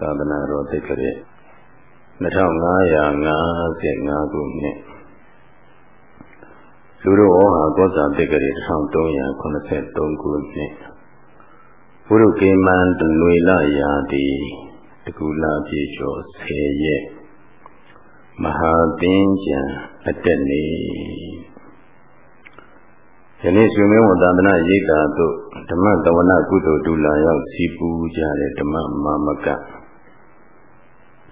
သာသနာတော်သိက္ခရေ2555ခုနှစ်လူတော်ဟောဟာကောဇာသိက္ခရေ1383ခုနှစ်ဘုရုကေမန္တနွေလရာတိတကူလာပြေကျော်10ရက်မဟာသင်္ကြံအတက်နေယနေ့ရှင်မင်းဝတ္တနာရိတ်တာတို့ဓမ္မတဝနာကုသိုလ်ဒူလာရောက်စီပူကြတဲ့ဓမ္မမာမက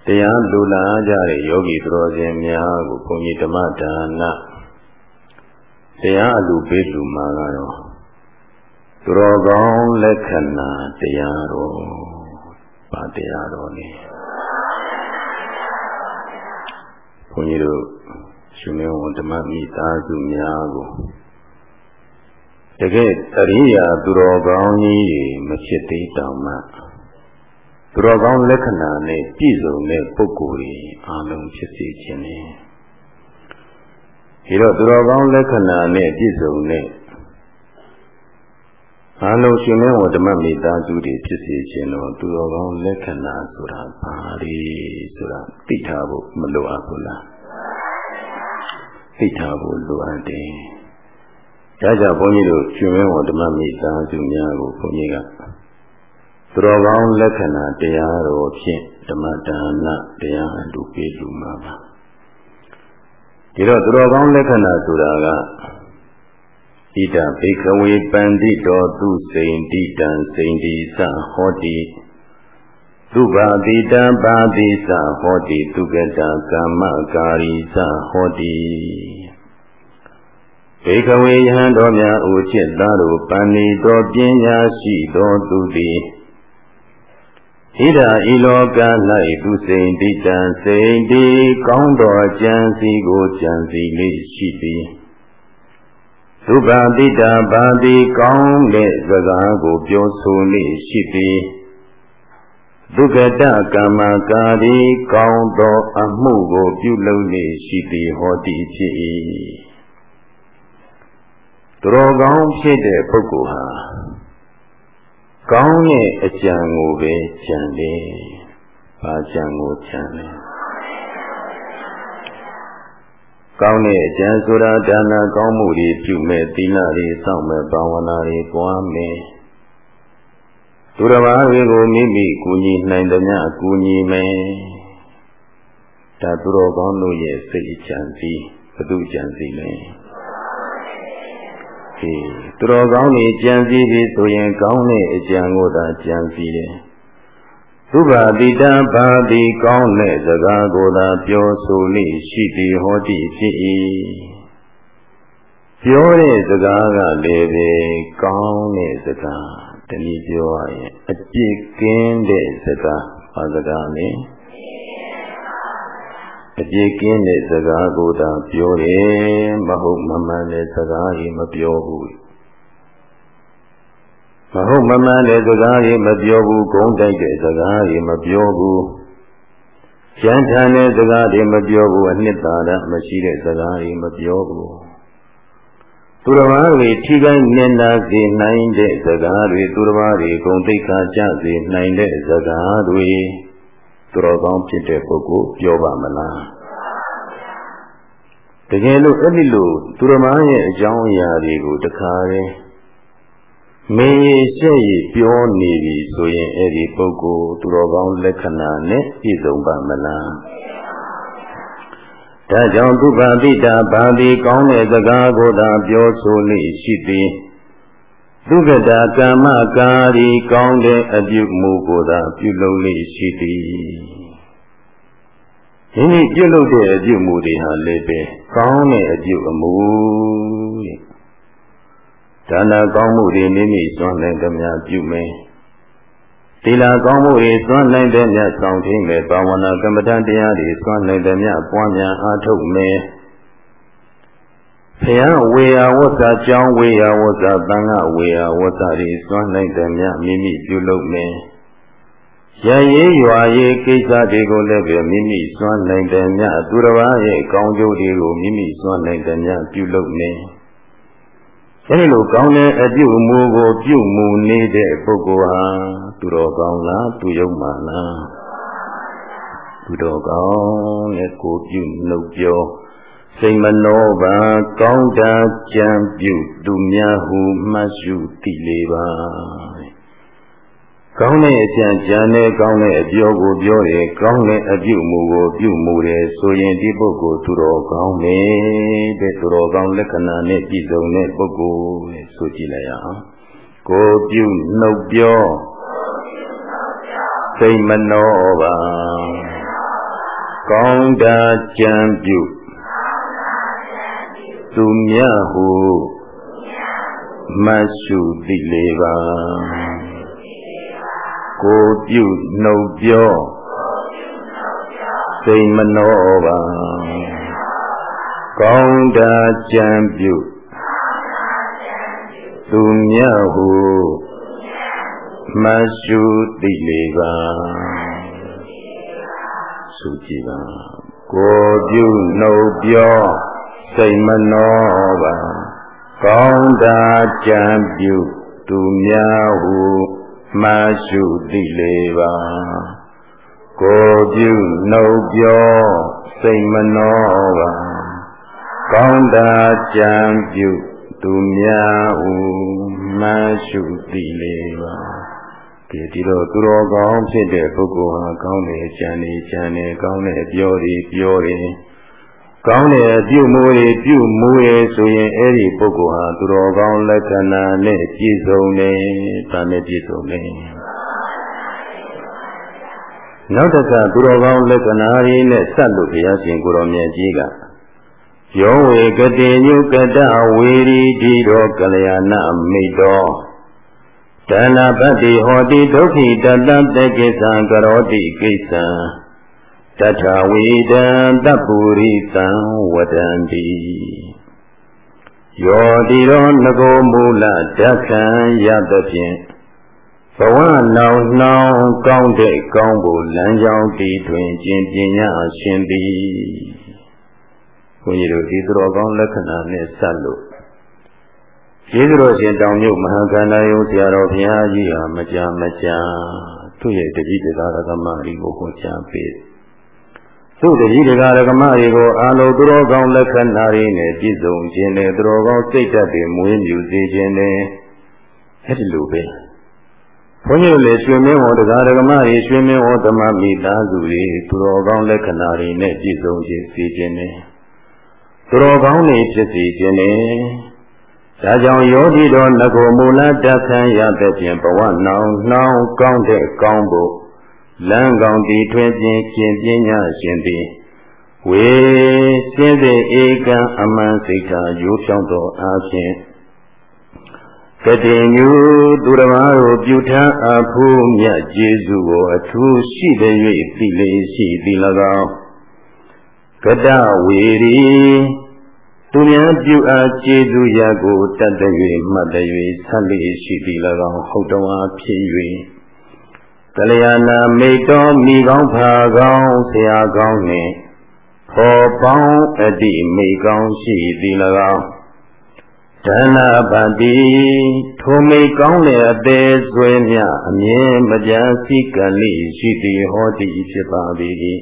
တရားလူလာကြတဲ့ယောဂီသူတော်စင်များကိုဘုန်းကြီးဓမ္မဒါနတရားအလူပေးလူမှာကတော့သူတော်ကောင်းလက္ခဏာတရားတော်ပါတရားတော်နေဘုန်းကြီးတို့ရှင်မင်းဝဓမ္မမိသားစုများကိုတကယ်အရိယာသူတော်ကောင်းကြီးမဖြစ်သေးတောင်မှ သူတော်ကောင်းလက္ခဏာနဲ့ပြည့်စုံတဲ့ပုဂ္ဂိုလ်တွေအားလုံးဖြစ်စေခြင်းနဲ့ဒီတော့သူတော်ကောင်းလက္ခဏာနဲ့ပြည့်စုံတဲ့အားလုံးရှင်မဲဝဓမ္မမိသားစုတွေဖြစ်စေခြင်းတော့သူတော်ကောင်းလက္ခဏာဆိုတာဘာလဲဆိုတာသိထားဖို့မလိုအပ်ဘူးလားသိထားဖို့လိုအပ်တယ်ဒါကြောင့်ဘုန်းကြီးတို့ရှင်မဲဝဓမ္မမိသားစုများကိုဘုန်းကြီးက သူတော်ကောင်းလက္ခဏာတရားတော်ဖြင့်ဓမ္မဒါနတရားအတူပေးလူမှာပါဒီတော့သူတော်ကောင်းလက္ခဏာဆိုတာကဣဒဘိခဝေပန္တိတော်သူစိန်တိတံစိန်တိသဟောတိသုဘာတိတံပါတိသဟောတိသူကတကာမကာရီသဟောတိဘေကဝေယဟံတော်များဥจิตသားတို့ပဏိတော်ပညာရှိတော်သူသည် ဣဒာဤလောက၌သူစိန်တိတံစိန်တိကောင်းတော်ကြံစီကိုကြံစီလေးရှိသည်သုဗာတိတာဘာတိကောင်းတဲ့စကားကိုပြောဆိုလေးရှိသည်ဒုက္ကတကမ္မကာရီကောင်းသောအမှုကိုပြုလုပ်လေးရှိသည်ဟောတိဖြစ်၏သူတော်ကောင်းဖြစ်တဲ့ပုဂ္ဂိုလ်ဟာ ကောင်းတဲ့အကြံကိုပဲကြံတယ်။ဘာကြံကိုကြံလဲ။ကောင်းတဲ့အကြံဆိုတာဒါနကောင်းမှုတွေပြုမဲ့သီလတွေစောင့်မဲ့ဘာဝနာတွေပွားမယ်။သူတစ်ပါးတွေကိုမိမိကူညီနိုင်တဲ့များအကူညီမယ်။ဒါသူတော်ကောင်းတို့ရဲ့စိတ်အကြံစီဘုသူကြံစီလဲ။ ဖြင့်သူတော်ကောင်းတွေကြံစည်ပြီဆိုရင်ကောင်းတဲ့အကြံကိုသာကြံစည်တယ်သုဘာတိတံဘာတိကောင်းတဲ့စကားကိုသာပြောဆိုလိရှိသည်ဟောတိဖြစ်၏ပြောတဲ့စကားကလည်းပဲကောင်းတဲ့စကားတနည်းပြောရရင်အပြစ်ကင်းတဲ့စကားဘာစကားလဲ အပြည့်ကင်းတဲ့စကားကိုသာပြောတယ်မဟုတ်မမှန်တဲ့စကားကြီးမပြောဘူးမဟုတ်မမှန်တဲ့စကားကြီးမပြောဘူးဂုံးတိုက်တဲ့စကားကြီးမပြောဘူးကြမ်းထန်တဲ့စကားတွေမပြောဘူးအနှစ်သာရမရှိတဲ့စကားတွေမပြောဘူးသူတော်ဘာတွေထိခိုက်နေနာစေနိုင်တဲ့စကားတွေသူတော်ဘာတွေဂုံတိတ်ခါကြစေနိုင်တဲ့စကားတွေ သူတော်ကောင်းဖြစ်တဲ့ပုဂ္ဂိုလ်ပြောပါမလားတကယ်လို့အဲ့ဒီလိုသူတော်မရဲ့အကြောင်းအရာတွေကိုတခါရဲမင်းရရှက်ရပြောနေပြီဆိုရင်အဲ့ဒီပုဂ္ဂိုလ်သူတော်ကောင်းလက္ခဏာနဲ့ပြည့်စုံပါမလားဒါကြောင့်သူဘာတိတာဘာတိကောင်းတဲ့စကားကိုသာပြောဆိုလိရှိသည် သုကတာကာမကာရီကောင်းတဲ့အပြုမှုကိုသာပြုလုပ်လိရှိသည်မိမိပြုလုပ်တဲ့အပြုမှုတွေဟာလည်းပဲကောင်းတဲ့အပြုအမှုတဲ့ဒါနကောင်းမှုတွေမိမိစွန့်နိုင်သမျှပြုမယ်သီလကောင်းမှုတွေစွန့်နိုင်တဲ့မြတ်ဆောင်ထိမယ်ဘာဝနာကမ္မဋ္ဌာန်းတရားတွေစွန့်နိုင်တဲ့မြတ်ပွားများအားထုတ်မယ် ဘုရားဝေယဝတ္တကြောင်းဝေယဝတ္တသံဃဝေယဝတ္တတွေစွန့်နိုင်တဲ့မြတ်မိမိပြုလုပ်မယ်ရရေးရွာရေးကိစ္စတွေကိုလည်းပဲမိမိစွမ်းနိုင်တဲ့မြတ်သူတစ်ပါးရဲ့ကောင်းကျိုးတွေကိုမိမိစွမ်းနိုင်တဲ့မြတ်ပြုလုပ်နေအဲဒီလိုကောင်းတဲ့အပြုအမူကိုပြုမှုနေတဲ့ပုဂ္ဂိုလ်ဟာသူတော်ကောင်းလားသူယုံမှလားသူတော်ကောင်းနဲ့ကိုပြုနှုတ်ပြော စိတ်မနောပါကောင်းတာကြံပြုသူများဟုမှတ်ရှုသိလေပါကောင်းတဲ့အကြံကြံနဲ့ကောင်းတဲ့အပြောကိုပြောတယ်ကောင်းတဲ့အပြုမှုကိုပြုမှုတယ်ဆိုရင်ဒီပုဂ္ဂိုလ်သူတော်ကောင်းတယ်တဲ့သူတော်ကောင်းလက္ခဏာနဲ့ပြည့်စုံတဲ့ပုဂ္ဂိုလ်တဲ့ဆိုကြည့်လိုက်ရအောင်ကိုပြုနှုတ်ပြောစိတ်မနောပါကောင်းတာကြံပြု သူမြတ်ဟုမရှုသိလေပါကိုပြုနှုတ်ပြောစိတ်မနောပါကောင်းတာကြံပြုသူမြတ်ဟုမရှုသိလေပါဆုကြည်ပါကိုပြုနှုတ်ပြော စိတ်မနောပါကောင်းတာကြံပြုသူများဟုမှရှုသိလေပါကိုပြုနှုတ်ပြောစိတ်မနောပါကောင်းတာကြံပြုသူများဟုမှရှုသိလေပါဒီဒီတော့သူတော်ကောင်းဖြစ်တဲ့ပုဂ္ဂိုလ်ဟာကောင်းတယ်ကြံတယ်ကြံတယ်ကောင်းတယ်ပြောတယ်ပြောတယ် ကောင်းတဲ့အပြုမှုတွေပြုမှုရဲ့ဆိုရင်အဲ့ဒီပုဂ္ဂိုလ်ဟာသူတော်ကောင်းလက္ခဏာနဲ့ပြည့်စုံတယ်။ဒါနဲ့ပြည့်စုံတယ်။နောက်တစ်ခါသူတော်ကောင်းလက္ခဏာတွေနဲ့ဆက်လို့ဘုရားရှင်ကိုတော်မြတ်ကြီးကယောဝေကတိညုကတဝေရီတိတော်ကလျာဏမိတ်တော်ဒါနပတ္တိဟောတိဒုက္ခိတတတကိစ္စံကရောတိကိစ္စံ တထဝေဒံတပုရိသံဝဒန္တိယောတိရောငကိုမူလဓခံရသဖြင့်ဘဝနောင်နှောင်းကောင်းတဲ့ကောင်းဖို့လမ်းကြောင်းတည်တွင်ခြင်းပညာရှင်သည်ဘုန်းကြီးတို့ဒီသတော်ကောင်းလက္ခဏာနဲ့ဆက်လို့ကျေးဇူးတော်ရှင်တောင်မြုပ်မဟာကန္တာယုံဆရာတော်ဘုရားကြီးဟာမကြာမကြာသူ့ရဲ့တတိတရားရကမကြီးကိုဟောကြားပေး သူ့တတိတရားရကမကြီးကိုအာလုံးသူတော်ကောင်းလက္ခဏာတွေနဲ့ပြည့်စုံခြင်းနဲ့သူတော်ကောင်းစိတ်ဓာတ်တွေမွေးမြူစေခြင်းနဲ့အဲ့ဒီလိုပဲဘုန်းကြီးတို့လည်းရွှေမင်းဝတရားရကမကြီးရွှေမင်းဝဓမ္မမိသားစုတွေသူတော်ကောင်းလက္ခဏာတွေနဲ့ပြည့်စုံခြင်းစေခြင်းနဲ့သူတော်ကောင်းတွေဖြစ်စေခြင်းနဲ့ဒါကြောင့်ယောဂီတော်ငကိုမူလတခံရတဲ့ဖြင့်ဘဝနောင်နှောင်းကောင်းတဲ့ကောင်းဖို့ လမ်းကောင်းတည်ထွင်ခြင်းကျင့်ပညာရှင်သည်ဝေစင်းစေဧကံအမှန်စိတ်ဓာရိုးဖြောင်းသောအားဖြင့်ကတိညူသူတော်ဘာတို့ပြုထားအဖူးမြတ်ကျေးဇူးကိုအထူးရှိတဲ့၍သိလေရှိသည်၎င်းကတဝေရီသူများပြုအားကျေးဇူးရာကိုတတ်တဲ့၍မှတ်တဲ့၍ဆက်လေရှိသည်၎င်းဟုတ်တော်အားဖြစ်၍ ကလျာဏမိတ်တော်မိကောင်းဖာကောင်းဆရာကောင်းနှင့်ဖော်ပေါင်းအတိမိကောင်းရှိသည်၎င်းဒါနပတိထိုမိကောင်းတဲ့အသေးဆွေမြအမြင်မပြတ်စိကလိရှိသည်ဟောတိဖြစ်ပါ၏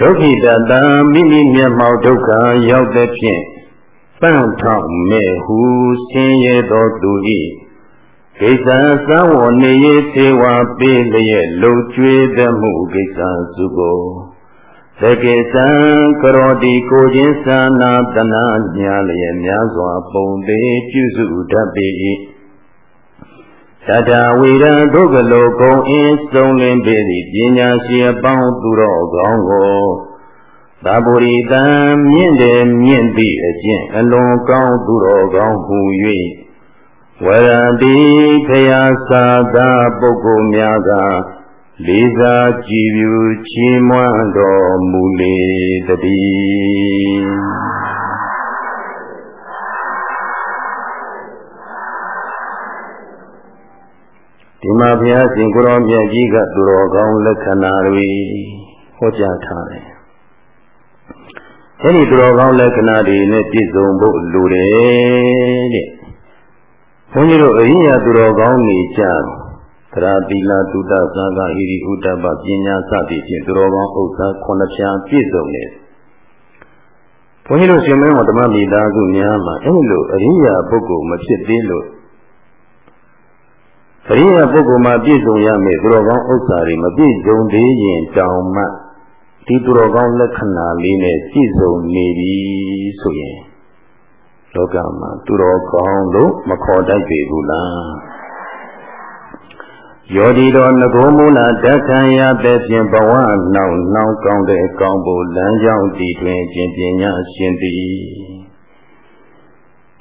ဒုက္ခိတတံမိမိမျက်မှောက်ဒုက္ခရောက်တဲ့ဖြင့်ပန့်ထောက်မဲ့ဟုဆင်းရဲသောသူ၏ ကိစ္စသံဝနေရသေဝပေးလျက်လုံကျွေးသမှုကိစ္စစုကိုသကေသံကရောတိကိုခြင်းသာနာတနာညာလျက်များစွာပုံသေးပြုစုတတ်ပေ၏တတဝိရဒုက္ကလောကုံအင်းစုံလင်ပေသည့်ပညာရှိအပေါင်းသူတော်ကောင်းကိုသာပုရိတံမြင့်တယ်မြင့်သည့်အကျင့်အလွန်ကောင်းသူတော်ကောင်းဟူ၍ ဝရတိခရာသာသာပုဂ္ဂိုလ်များကလေးစားကြည်ပြူချီးမွမ်းတော်မူလေတည်းဒီမှာဘုရားရှင်ကိုရောမြတ်ကြီးကသူတော်ကောင်းလက္ခဏာတွေဟောကြားထားတယ်။အဲဒီသူတော်ကောင်းလက္ခဏာတွေနဲ့ပြည့်စုံဖို့လိုတယ်တဲ့။ ဘုန်းကြီးတို့အရိယာသူတော်ကောင်းနေကြသရတိလာတုတ္တသာကဣရိဥဒ္ဒပပညာစသည်ဖြင့်သူတော်ကောင်းဥစ္စာခုနှစ်ဖြာပြည့်စုံနေဘုန်းကြီးတို့ရှင်မင်းတော်ဓမ္မမိသားစုများမှာအဲ့လိုအရိယာပုဂ္ဂိုလ်မဖြစ်သေးလို့အရိယာပုဂ္ဂိုလ်မှာပြည့်စုံရမယ်သူတော်ကောင်းဥစ္စာတွေမပြည့်စုံသေးရင်တောင်မှဒီသူတော်ကောင်းလက္ခဏာလေးနဲ့ပြည့်စုံနေပြီဆိုရင် လောကမှာသူတော်ကောင်းလို့မခေါ်တတ်ပေဘူးလားယောဒီတော်ငကိုမူလာဓက္ခံရတဲ့ဖြင့်ဘဝနောင်နောင်ကောင်းတဲ့ကောင်းဖို့လမ်းကြောင်းတည်တွင်ခြင်းပညာရှင်သည်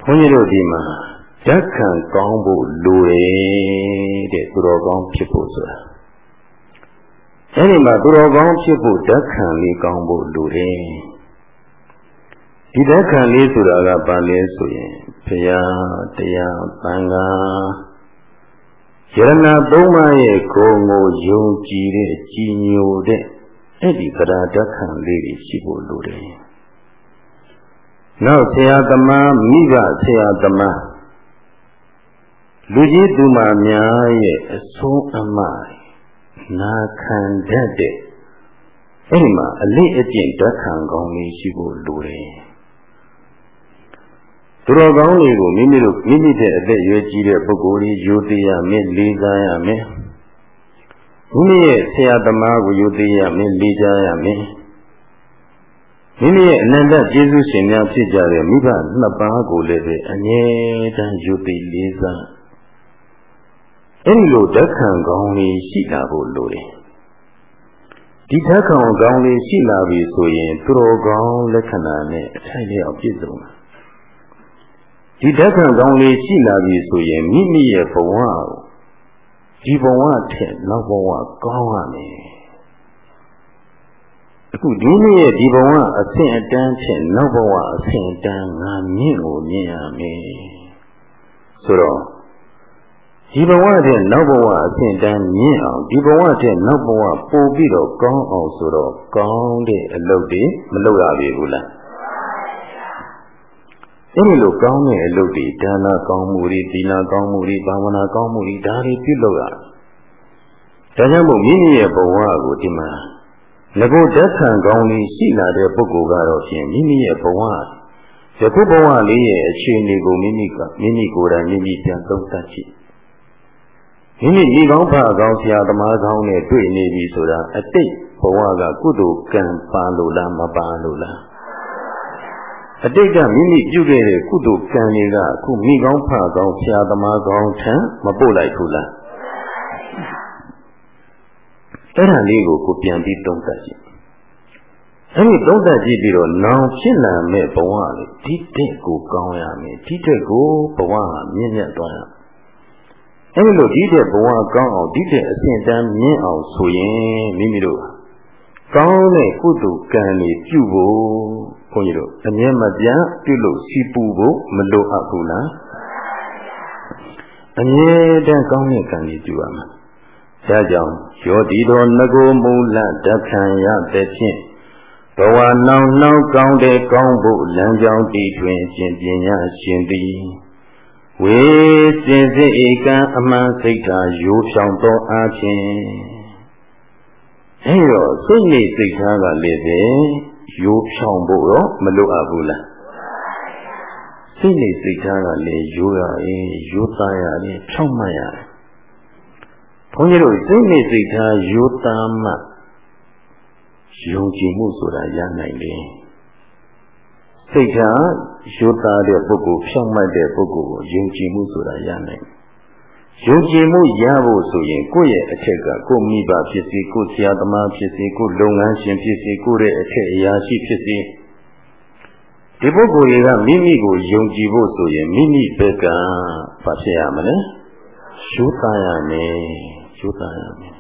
ဘုန်းကြီးတို့ဒီမှာဓက္ခံကောင်းဖို့လိုတယ်တဲ့သူတော်ကောင်းဖြစ်ဖို့ဆိုတာအဲဒီမှာသူတော်ကောင်းဖြစ်ဖို့ဓက္ခံလေးကောင်းဖို့လိုတယ် ဒီဓက္ခံလေးဆိုတာကဘာလဲဆိုရင်ဘုရားတရားသံဃာယရဏသုံးပါးရဲ့ဂုဏ်ကိုယုံကြည်တဲ့ကြည်ညိုတဲ့အဲ့ဒီသရဓက္ခံလေးတွေရှိဖို့လိုတယ်နောက်ဆရာသမားမိဘဆရာသမားလူကြီးသူမများရဲ့အဆုံးအမနာခံတတ်တဲ့အဲ့ဒီမှာအလေးအကျင့်ဓက္ခံကောင်းလေးရှိဖို့လိုတယ် သူတော်ကောင်းတွေကိုမိမိတို့မိမိတဲ့အသက်ရွယ်ကြီးတဲ့ပုဂ္ဂိုလ်ကြီးယူသေးရမယ်လေးစားရမယ်မိမိရဲ့ဆရာသမားကိုယူသေးရမယ်လေးစားရမယ်မိမိရဲ့အနန္တကျေးဇူးရှင်များဖြစ်ကြတဲ့မိဘနှစ်ပါးကိုလည်းပဲအငြင်းတန်းယူသေးလေးစားအဲဒီလိုဓက္ခံကောင်းလေးရှိလာဖို့လိုတယ်ဒီဓက္ခံကောင်းလေးရှိလာပြီဆိုရင်သူတော်ကောင်းလက္ခဏာနဲ့အထိုက်လျောက်ပြည့်စုံတာ ဒီဓက္ခံကောင်းလေးရှိလာပြီဆိုရင်မိမိရဲ့ဘဝကိုဒီဘဝထက်နောက်ဘဝကောင်းရမယ်အခုဒီနေ့ရဲ့ဒီဘဝအဆင့်အတန်းထက်နောက်ဘဝအဆင့်အတန်းငါမြင့်ကိုမြင့်ရမယ်ဆိုတော့ဒီဘဝတဲ့နောက်ဘဝအဆင့်တန်းမြင့်အောင်ဒီဘဝတဲ့နောက်ဘဝပို့ပြီးတော့ကောင်းအောင်ဆိုတော့ကောင်းတဲ့အလုပ်တွေမလုပ်ရပြီဘူးလား အဲဒီလိုကောင်းတဲ့အလုပ်တွေဒါနကောင်းမှုတွေသီလကောင်းမှုတွေဘာဝနာကောင်းမှုတွေဒါတွေပြုလုပ်ရဒါကြောင့်မို့မိမိရဲ့ဘဝကိုဒီမှာငကိုဓာတ်ခံကောင်းလေးရှိလာတဲ့ပုဂ္ဂိုလ်ကတော့ဖြင့်မိမိရဲ့ဘဝယခုဘဝလေးရဲ့အခြေအနေကိုမိမိကမိမိကိုယ်တိုင်မိမိပြန်သုံးသပ်ကြည့်မိမိဒီကောင်းဖာကောင်းဆရာသမားကောင်းနဲ့တွေ့နေပြီဆိုတာအတိတ်ဘဝကကုသိုလ်ကံပါလို့လားမပါလို့လား အတိတ်ကမိမိပြုခဲ့တဲ့ကုသိုလ်ကံတွေကအခုမိကောင်းဖကောင်းဆရာသမားကောင်းထံမပို့လိုက်ဘူးလားအဲ့ဒါလေးကိုကိုပြန်ပြီးသုံးသပ်ကြည့်အဲ့ဒီသုံးသပ်ကြည့်ပြီးတော့နောင်ဖြစ်လာမဲ့ဘဝလေဒီတဲ့ကိုကောင်းရမယ်ဒီတဲ့ကိုဘဝဟာမြင့်မြတ်သွားရအဲ့ဒီလိုဒီတဲ့ဘဝကောင်းအောင်ဒီတဲ့အဆင့်တန်းမြင့်အောင်ဆိုရင်မိမိတို့ကောင်းတဲ့ကုသိုလ်ကံတွေပြုဖို့ ဘုန်းကြီးတို့အမြဲမပြတ်ပြုလို့စီပူဖို့မလိုအပ်ဘူးလားအမြဲတမ်းကောင်းတဲ့ကံကြီးပြုရမှာဒါကြောင့်ရောဒီတော်ငကိုမူလဓခံရတဲ့ဖြင့်ဘဝနောင်နှောင်းကောင်းတဲ့ကောင်းဖို့လမ်းကြောင်းတည်တွင်ရှင်ပညာရှင်သည်ဝေစင်စစ်ဧကံအမှန်စိတ်ဓာရိုးဖြောင်းသောအားဖြင့်အဲတော့စိတ်နေစိတ်ထားကလည်းပဲ ရိုးဖြောင်းဖို့တော့မလိုအပ်ဘူးလားစိတ်နေစိတ်ထားကလည်းရိုးရရင်ရိုးသားရတယ်ဖြောင်းမှတ်ရတယ်ဘုန်းကြီးတို့စိတ်နေစိတ်ထားရိုးသားမှယုံကြည်မှုဆိုတာရနိုင်တယ်စိတ်ထားရိုးသားတဲ့ပုဂ္ဂိုလ်ဖြောင်းမှတ်တဲ့ပုဂ္ဂိုလ်ကိုယုံကြည်မှုဆိုတာရနိုင်တယ် ယုံကြည်မှုရဖို့ဆိုရင်ကိုယ့်ရဲ့အထက်ကကိုယ့်မိဘဖြစ်စေကိုယ့်ဆရာသမားဖြစ်စေကိုယ့်လုပ်ငန်းရှင်ဖြစ်စေကိုယ့်ရဲ့အထက်အရာရှိဖြစ်စေဒီပုဂ္ဂိုလ်တွေကမိမိကိုယုံကြည်ဖို့ဆိုရင်မိမိဘက်ကဘာဖြစ်ရမလဲရှုသားရမယ်ရှုသားရမယ်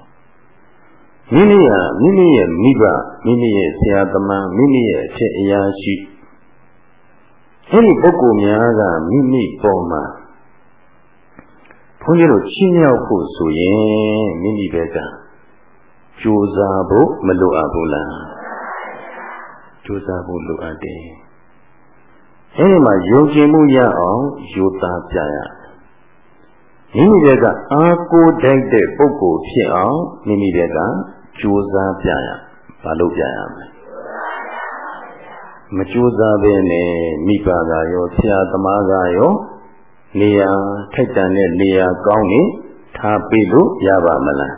မိမိဟာမိမိရဲ့မိဘမိမိရဲ့ဆရာသမားမိမိရဲ့အထက်အရာရှိအဲဒီပုဂ္ဂိုလ်များကမိမိပေါ်မှာ ဘုန်းကြီးတို့ချင်းမြောက်ဖို့ဆိုရင်မိမိဘက်ကကြိုးစားဖို့မလိုအပ်ဘူးလားကြိုးစားဖို့လိုအပ်တယ်အဲဒီမှာယုံကြည်မှုရအောင်ယူသားပြရယမိမိတွေကအာကိုတိုက်တဲ့ပုဂ္ဂိုလ်ဖြစ်အောင်မိမိတွေကကြိုးစားပြရဘာလို့ပြရမလဲမကြိုးစားဘဲနဲ့မိဘကရောဆရာသမားကရော နေရာထိုက်တန်တဲ့နေရာကောင်းနေထားပေးလို့ရပါမလား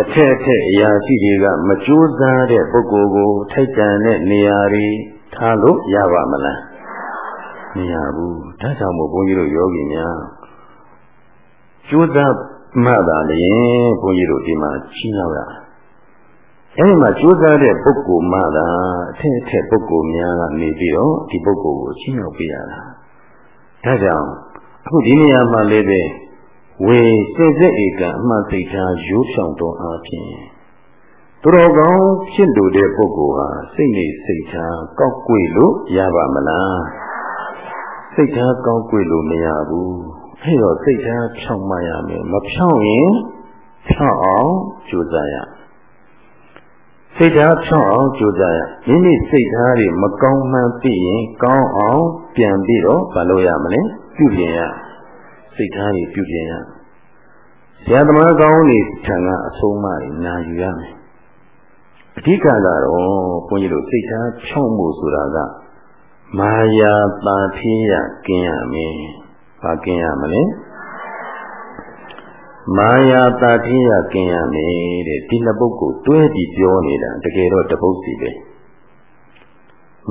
အထက်အထက်အရာရှိတွေကမကြိုးစားတဲ့ပုဂ္ဂိုလ်ကို ထိုက်တန်တဲ့နေရာတွေထားလို့ရပါမလားမရဘူးဒါကြောင့်မို့ဘုန်းကြီးတို့ယောဂီများကြိုးစားမှသာလျင်ဘုန်းကြီးတို့ဒီမှာချင်းရောက်ရအဲဒီမှာကြိုးစားတဲ့ပုဂ္ဂိုလ်မှသာအထက်အထက်ပုဂ္ဂိုလ်များကနေပြီးတော့ဒီပုဂ္ဂိုလ်ကိုချင်းရောက်ပေးရတာ ဒါကြောင့်အခုဒီနေရာမှာလေးပဲဝေစိတ်စိတ်ဧကအမှန်စိတ်ထားရိုးဖြောင်တော်အားဖြင့်သူတော်ကောင်းဖြစ်လို့တဲ့ပုဂ္ဂိုလ်ဟာစိတ်နေစိတ်ထားကောက်ွေလို့ရပါမလားစိတ်ထားကောက်ွေလို့မရဘူးအဲ့တော့စိတ်ထားဖြောင်မှရမယ်မဖြောင်ရင်ဖြောင်အောင်ကြိုးစားရစိတ်ထားဖြောင်အောင်ကြိုးစားရမိမိစိတ်ထားတွေမကောင်းမှန်းသိရင်ကောင်းအောင် ပြန်ပြီးတော့မလုပ်ရမလဲပြုပြင်ရစိတ်ထားတွေပြုပြင်ရဆရာသမားကောင်းတွေထံကအဆုံးအမတွေနာယူရမယ်အဓိကကတော့ဘုန်းကြီးတို့စိတ်ထားဖြောင့်မှုဆိုတာကမာယာပါဖိယကင်းရမယ်ဘာကင်းရမလဲမာယာတာတိယကင်းရမယ်တဲ့ဒီနှစ်ပုဂ္ဂိုလ်တွဲပြီးပြောနေတာတကယ်တော့တပုတ်စီပဲ။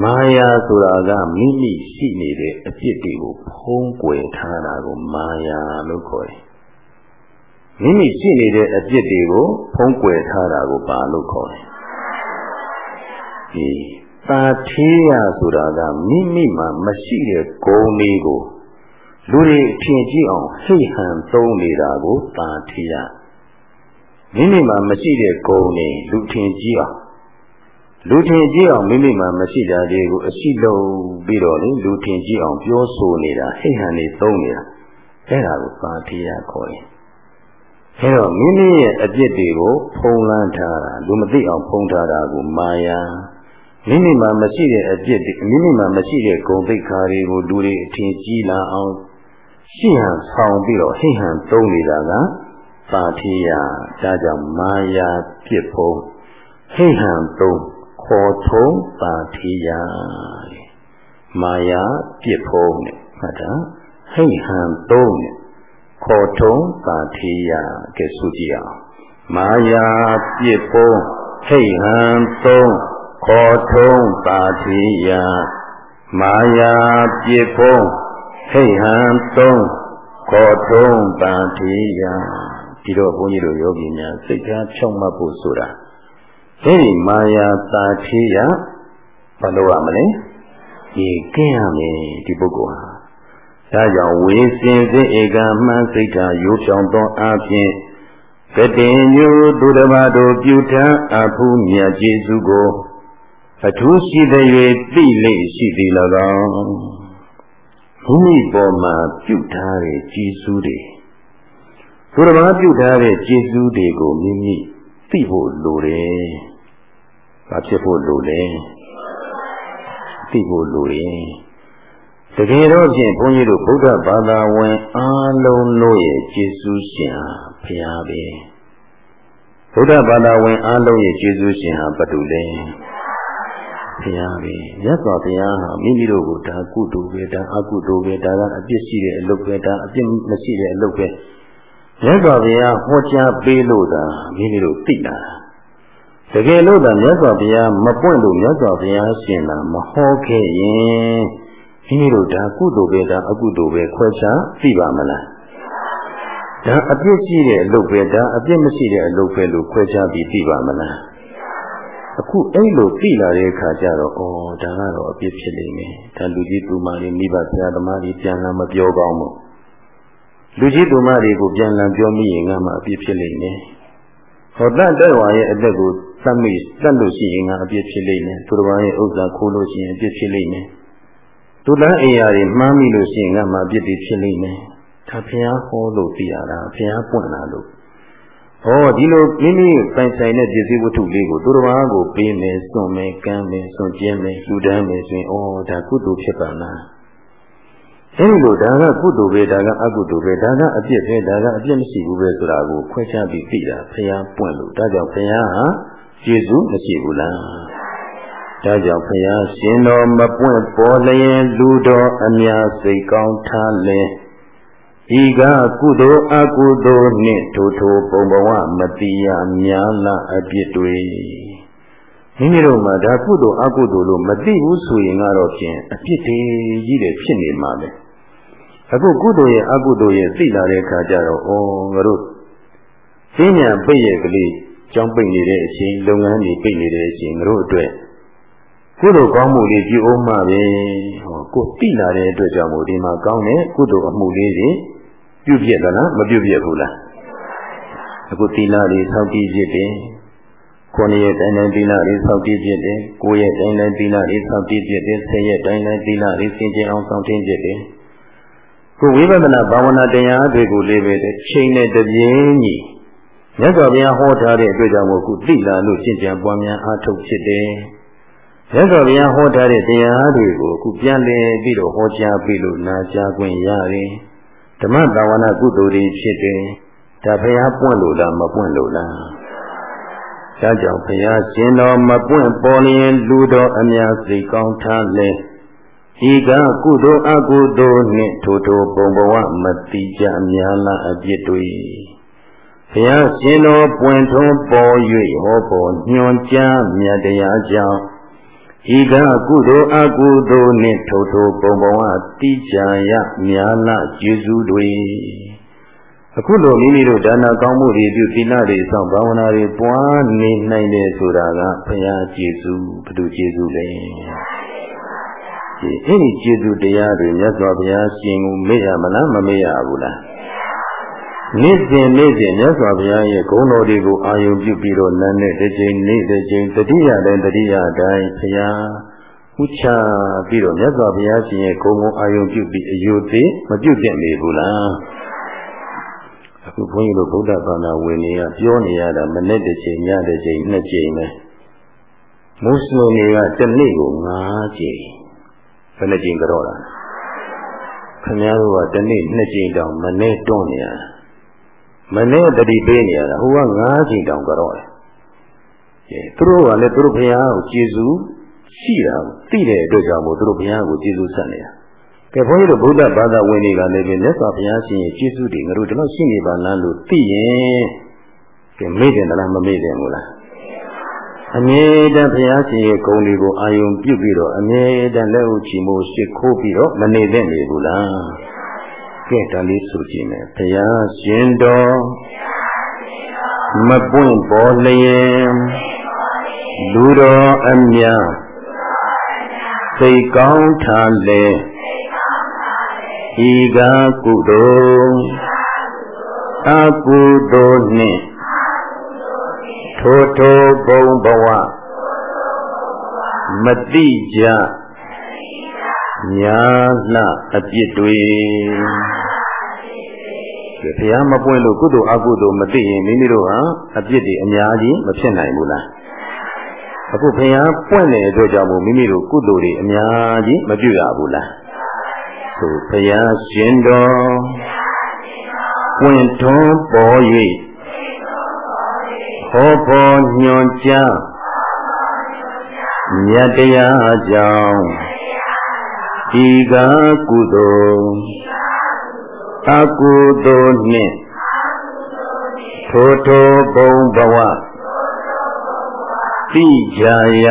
မာယာဆိုတာကမိမိရှိနေတဲ့အပြစ်တွေကိုဖုံးကွယ်ထားတာကိုမာယာလို့ခေါ်တယ်။မိမိရှိနေတဲ့အပြစ်တွေကိုဖုံးကွယ်ထားတာကိုဘာလို့ခေါ်လဲ။ဒီတာသေးရဆိုတာကမိမိမှာမရှိတဲ့ဂုဏ်လေးကိုလူတွေအထင်ကြီးအောင်ဟိဟန်သုံးနေတာကိုတာသေးရမိမိမှာမရှိတဲ့ဂုဏ်လေးလူထင်ကြီးအောင် လူထင်ကြီးအောင်မိမိမှာမရှိတာတွေကိုအရှိလုံးပြီးတော့လေလူထင်ကြီးအောင်ပြောဆိုနေတာဟိဟန်နေသုံးနေတာအဲ့ဒါကိုပါတိယခေါ်တယ်အဲတော့မိမိရဲ့အပြစ်တွေကိုဖုံးလန်းထားတာလူမသိအောင်ဖုံးထားတာကိုမာယာမိမိမှာမရှိတဲ့အပြစ်တွေမိမိမှာမရှိတဲ့ဂုဏ်သိက္ခာတွေကိုလူတွေအထင်ကြီးလာအောင်ရှင်းဟန်ဆောင်ပြီးတော့ဟိဟန်သုံးနေတာကပါတိယဒါကြောင့်မာယာပြစ်ဖုံးဟိဟန်သုံး ခေါ်ထုံးပါတိယမာယာပြစ်ဖုံးနဲ့မှတ်တာဟိဟန်သုံးနဲ့ခေါ်ထုံးပါတိယကဲဆိုကြည့်အောင်မာယာပြစ်ဖုံးဟိဟန်သုံးခေါ်ထုံးပါတိယမာယာပြစ်ဖုံးဟိဟံသုံးခေါ်ထုံးပါတိယဒီတော့ဘုန်းကြီးတို့ယောဂီများစိတ်ထားဖြောင့်မတ်ဖို့ဆိုတာ အဲဒီမာယာတာတိယဘာလို့ရမလဲဒီကင်းရမယ်ဒီပုဂ္ဂိုလ်ဟာဒါကြောင့်ဝေစင်စေဧကမှန်စိတ်ထားရိုးဖြောင်းသောအပြင်ကတိညုသူတပါတို့ပြုထံအဖူးမြတ်ကျေးဇူးကိုအထူးရှိသည်၍သိလေရှိသည်၎င်းဘုမိပေါ်မှာပြုထားတဲ့ကျေးဇူးတွေသူတစ်ပါးပြုထားတဲ့ကျေးဇူးတွေကိုမိမိ သိဖို့လိုတယ်။ဘာဖြစ်ဖို့လိုလဲ။သိဖို့လိုတယ်။တကယ်တော့ဖြင့်ဘုန်းကြီးတို့ဗုဒ္ဓဘာသာဝင်အားလုံးတို့ရဲ့ကျေးဇူးရှင်ဟာဘုရားပဲ။ဗုဒ္ဓဘာသာဝင်အားလုံးရဲ့ကျေးဇူးရှင်ဟာဘာတူလဲ။ဘုရားပဲမြတ်စွာဘုရားဟာမိမိတို့ကိုဒါကုသိုလ်ပဲဒါအကုသိုလ်ပဲဒါကအပြစ်ရှိတဲ့အလုပ်ပဲဒါအပြစ်မရှိတဲ့အလုပ်ပဲ မြတ်စွာဘုရားဟောကြားပေးလို့သာမိမိတို့သိတာတကယ်လို့သာမြတ်စွာဘုရားမပွင့်လို့မြတ်စွာဘုရားရှင်သာမဟောခဲ့ရင်မိမိတို့ဒါကုသိုလ်ပဲဒါအကုသိုလ်ပဲခွဲခြားသိပါမလားဒါအပြစ်ရှိတဲ့အလုပ်ပဲဒါအပြစ်မရှိတဲ့အလုပ်ပဲလို့ခွဲခြားပြီးသိပါမလားအခုအဲ့လိုသိလာတဲ့အခါကျတော့ဩဒါကတော့အပြစ်ဖြစ်နေမယ်ဒါလူကြီးသူမတွေမိဘဆရာသမားတွေပြန်လာမပြောကောင်းဘူး လူကြီးသူမတွေကိုပြန်လာပြောမိရင်ငါမှအပြစ်ဖြစ်နေမယ်ဟောတတ်တဲ့ဝါရဲ့အသက်ကိုသတ်မိတတ်လို့ရှိရင်ငါအပြစ်ဖြစ်နေမယ်သူတစ်ပါးရဲ့ဥစ္စာခိုးလို့ရှိရင်အပြစ်ဖြစ်နေမယ်သူတန်းအိမ်ယာတွေမှားမိလို့ရှိရင်ငါမှအပြစ်တွေဖြစ်နေမယ်ဒါဘုရားဟောလို့သိရတာဘုရားပွင့်လာလို့ဟောဒီလိုမိမိပိုင်ဆိုင်တဲ့ပစ္စည်းဝတ္ထုလေးကိုသူတစ်ပါးကိုပေးမယ်စွန့်မယ်ကမ်းမယ်စွန့်ကျင်းမယ်လှူဒန်းမယ်ဆိုရင်ဩဒါကုသိုလ်ဖြစ်ပါလားဒ အဲဒီလိုဒါကကုသိုလ်ပဲဒါကအကုသိုလ်ပဲဒါကအပြစ်ပဲဒါကအပြစ်မရှိဘူးပဲဆိုတာကိုခွဲခြားပြီးသိတာဘုရားပွင့်လို့ဒါကြောင့်ဘုရားဟာကျေစုမရှိဘူးလားဒါကြောင့်ဘုရားရှင်တော်မပွင့်ပေါ်လျင်လူတော်အများစိတ်ကောင်းထားလင်ဤကကုသိုလ်အကုသိုလ်နှင့်ထိုထိုပုံဘဝမတိယများလာအပြစ်တွေမိမိတို့မှာဒါကုသိုလ်အကုသိုလ်လို့မသိဘူးဆိုရင်ကတော့ဖြင့်အပြစ်တွေကြီးတယ်ဖြစ်နေမှာပဲ အခုကုသိုလ်ရဲ့အကုသိုလ်ရဲ့သိလာတဲ့အခါကျတော့ဩငါတို့သိညာပိတ်ရဲ့ကလေးကြောင်းပိတ်နေတဲ့အချိန်လုပ်ငန်းတွေပိတ်နေတဲ့အချိန်ငါတို့အတွက်ကုသိုလ်ကောင်းမှုလေးပြုအောင်မှပဲဟောကိုသိလာတဲ့အတွက်ကြောင့်မို့ဒီမှာကောင်းတဲ့ကုသိုလ်အမှုလေးတွေပြုပြသလားမပြုပြဘူးလားအခုသီလတွေဆောက်တည်ဖြစ်တယ်ခုနှစ်ရက်တိုင်းတိုင်းသီလတွေဆောက်တည်ဖြစ်တယ်ကိုးရက်တိုင်းတိုင်းသီလတွေဆောက်တည်ဖြစ်တယ်ဆယ်ရက်တိုင်းတိုင်းသီလတွေစင်ကြင်အောင်ဆောက်တည်ဖြစ်တယ် ခုဝိပဿနာဘာဝနာတရားတွေကိုလေးပဲတဲ့ချိန်နဲ့တပြေးညီမြတ်စွာဘုရားဟောထားတဲ့အတွက်ကြောင့်မို့ခုသိလာလို့ရှင်းကြံပွားများအားထုတ်ဖြစ်တယ်မြတ်စွာဘုရားဟောထားတဲ့တရားတွေကိုအခုပြန်လည်ပြီးတော့ဟောကြားပြီးလို့နာကြားခွင့်ရတယ်ဓမ္မတာဝနာကုသိုလ်တွေဖြစ်တယ်ဒါဘုရားပွင့်လို့လားမပွင့်လို့လားဒါကြောင့်ဘုရားရှင်တော်မပွင့်ပေါ်လျင်လူတော်အများစိတ်ကောင်းထားလဲ ဤကကုသိုလ်အကုသိုလ်နှင့်ထိုထိုပုံဘဝမတိကြများလားအပြစ်တွေဘုရားရှင်တော်ပွင့်ထွန်းပေါ်၍ဟောပေါ်ညွှန်ကြားမြတ်တရားကြောင့်ဤကကုသိုလ်အကုသိုလ်နှင့်ထိုထိုပုံဘဝတိကြရများလားကျေးဇူးတွေအခုလိုမိမိတို့ဒါနကောင်းမှုတွေပြုသီလတွေဆောင်ဘာဝနာတွေပွားနေနိုင်တယ်ဆိုတာကဘုရားကျေးဇူးဘုသူကျေးဇူးလဲ အဲ့ဒီကျေးဇူးတရားတွေမြတ်စွာဘုရားရှင်ကိုမေ့ရမလားမမေ့ရဘူးလားနေ့စဉ်နေ့စဉ်မြတ်စွာဘုရားရဲ့ဂုဏ်တော်တွေကိုအာယုံပြုပြီးတော့နာနဲ့တစ်ချိန်နေ့တစ်ချိန်တတိယတိုင်းတတိယတိုင်းဘုရားဥချပြီးတော့မြတ်စွာဘုရားရှင်ရဲ့ဂုဏ်ကိုအာယုံပြုပြီးအယုသေးမပြုတ်ပြနေဘူးလားအခုဘုန်းကြီးတို့ဗုဒ္ဓဘာသာဝင်တွေကပြောနေရတာမနေ့တစ်ချိန်ညတစ်ချိန်နှစ်ချိန်ပဲမုစလင်တွေကတစ်နေ့ကို၅ချိန် ဘယ်နှချိန်ကြတော့လားခင်ဗျားတို့ကတစ်နေ့နှစ်ချိန်တောင်မနေ့တွန်းနေရတာမနေ့တတိပေးနေရတာဟိုက၅ချိန်တောင်ကြတော့တယ်အဲသူတို့ကလည်းသူတို့ဘုရားကိုကျေးဇူးရှိတာသိတဲ့အတွက်ကြောင့်မို့သူတို့ဘုရားကိုကျေးဇူးဆက်နေတာကဲဘုန်းကြီးတို့ဗုဒ္ဓဘာသာဝင်တွေကလည်းပဲမြတ်စွာဘုရားရှင်ရဲ့ကျေးဇူးတွေငါတို့ဒီလောက်ရှိနေပါလားလို့သိရင်ကဲမေ့တယ်လားမမေ့တယ်ဘူးလား အမြဲတမ်းဘုရားရှင်ရဲ့ဂုဏ်တွေကိုအာယုံပြုပြီးတော့အမြဲတမ်းလက်ဥချီမိုးရှိခိုးပြီးတော့မနေတဲ့နေဘူးလားကဲဒါလေးဆိုကြည့်မယ်ဘုရားရှင်တော်မပွင့်ပေါ်လျင်လူတော်အမြစိတ်ကောင်းထားလေဤကကုသိုလ်အကုသိုလ်နှင့် ထိုထိုဘုံဘဝမတိကြညာလှအပြစ်တွေဘုရားမပွင့်လို့ကုသိုလ်အကုသိုလ်မသိရင်မိမိတို့ဟာအပြစ်တွေအများကြီးမဖြစ်နိုင်ဘူးလားအခုဘုရားပွင့်တဲ့အတွက်ကြောင့်မို့မိမိတို့ကုသိုလ်တွေအများကြီးမပြုရဘူးလားဆိုဘုရားရှင်တော်ပွင့်ထွန်းပေါ်၍ ဟောပေါ်ညွန်ကြားမြတ်တရားကြောင့်ဒီကကုသိုလ်အကုသိုလ်နှင့်ထိုထိုဘုံဘဝသိကြရ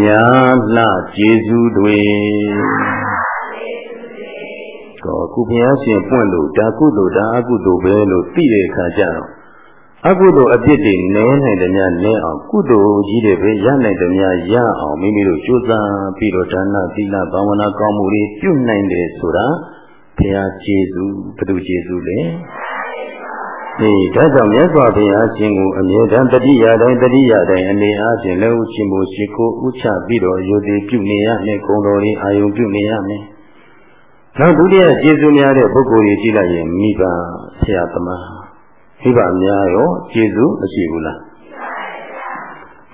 ညာလှကျေးဇူးတွေကောခုဘုရားရှင်ပွင့်လို့ဒါကုသိုလ်ဒါအကုသိုလ်ပဲလို့သိတဲ့အခါကျတော့ အကုသိုလ်အပြစ်တွေနည်းနိုင်တယ်များနည်းအောင်ကုသိုလ်ကြီးတွေပဲရနိုင်တယ်များရအောင်မိမိတို့ကြိုးစားပြီးတော့ဒါနသီလဘာဝနာကောင်းမှုတွေပြုနိုင်တယ်ဆိုတာဘုရားကျေးဇူးဘုသူကျေးဇူးလေဒီဒါကြောင့်မြတ်စွာဘုရားရှင်ကိုအမြဲတမ်းတတိယတိုင်းတတိယတိုင်းအနေအားဖြင့်လက်ဥရှင်မို့ရှိခိုးဥချပြီးတော့ယုတိပြုနေရမယ်ဂုဏ်တော်တွေအာယုံပြုနေရမယ်နောက်ဒုတိယကျေးဇူးများတဲ့ပုဂ္ဂိုလ်ကြီးကြည့်လိုက်ရင်မိဘဆရာသမား မိဘများရောကျေးဇူးမရှိဘူးလား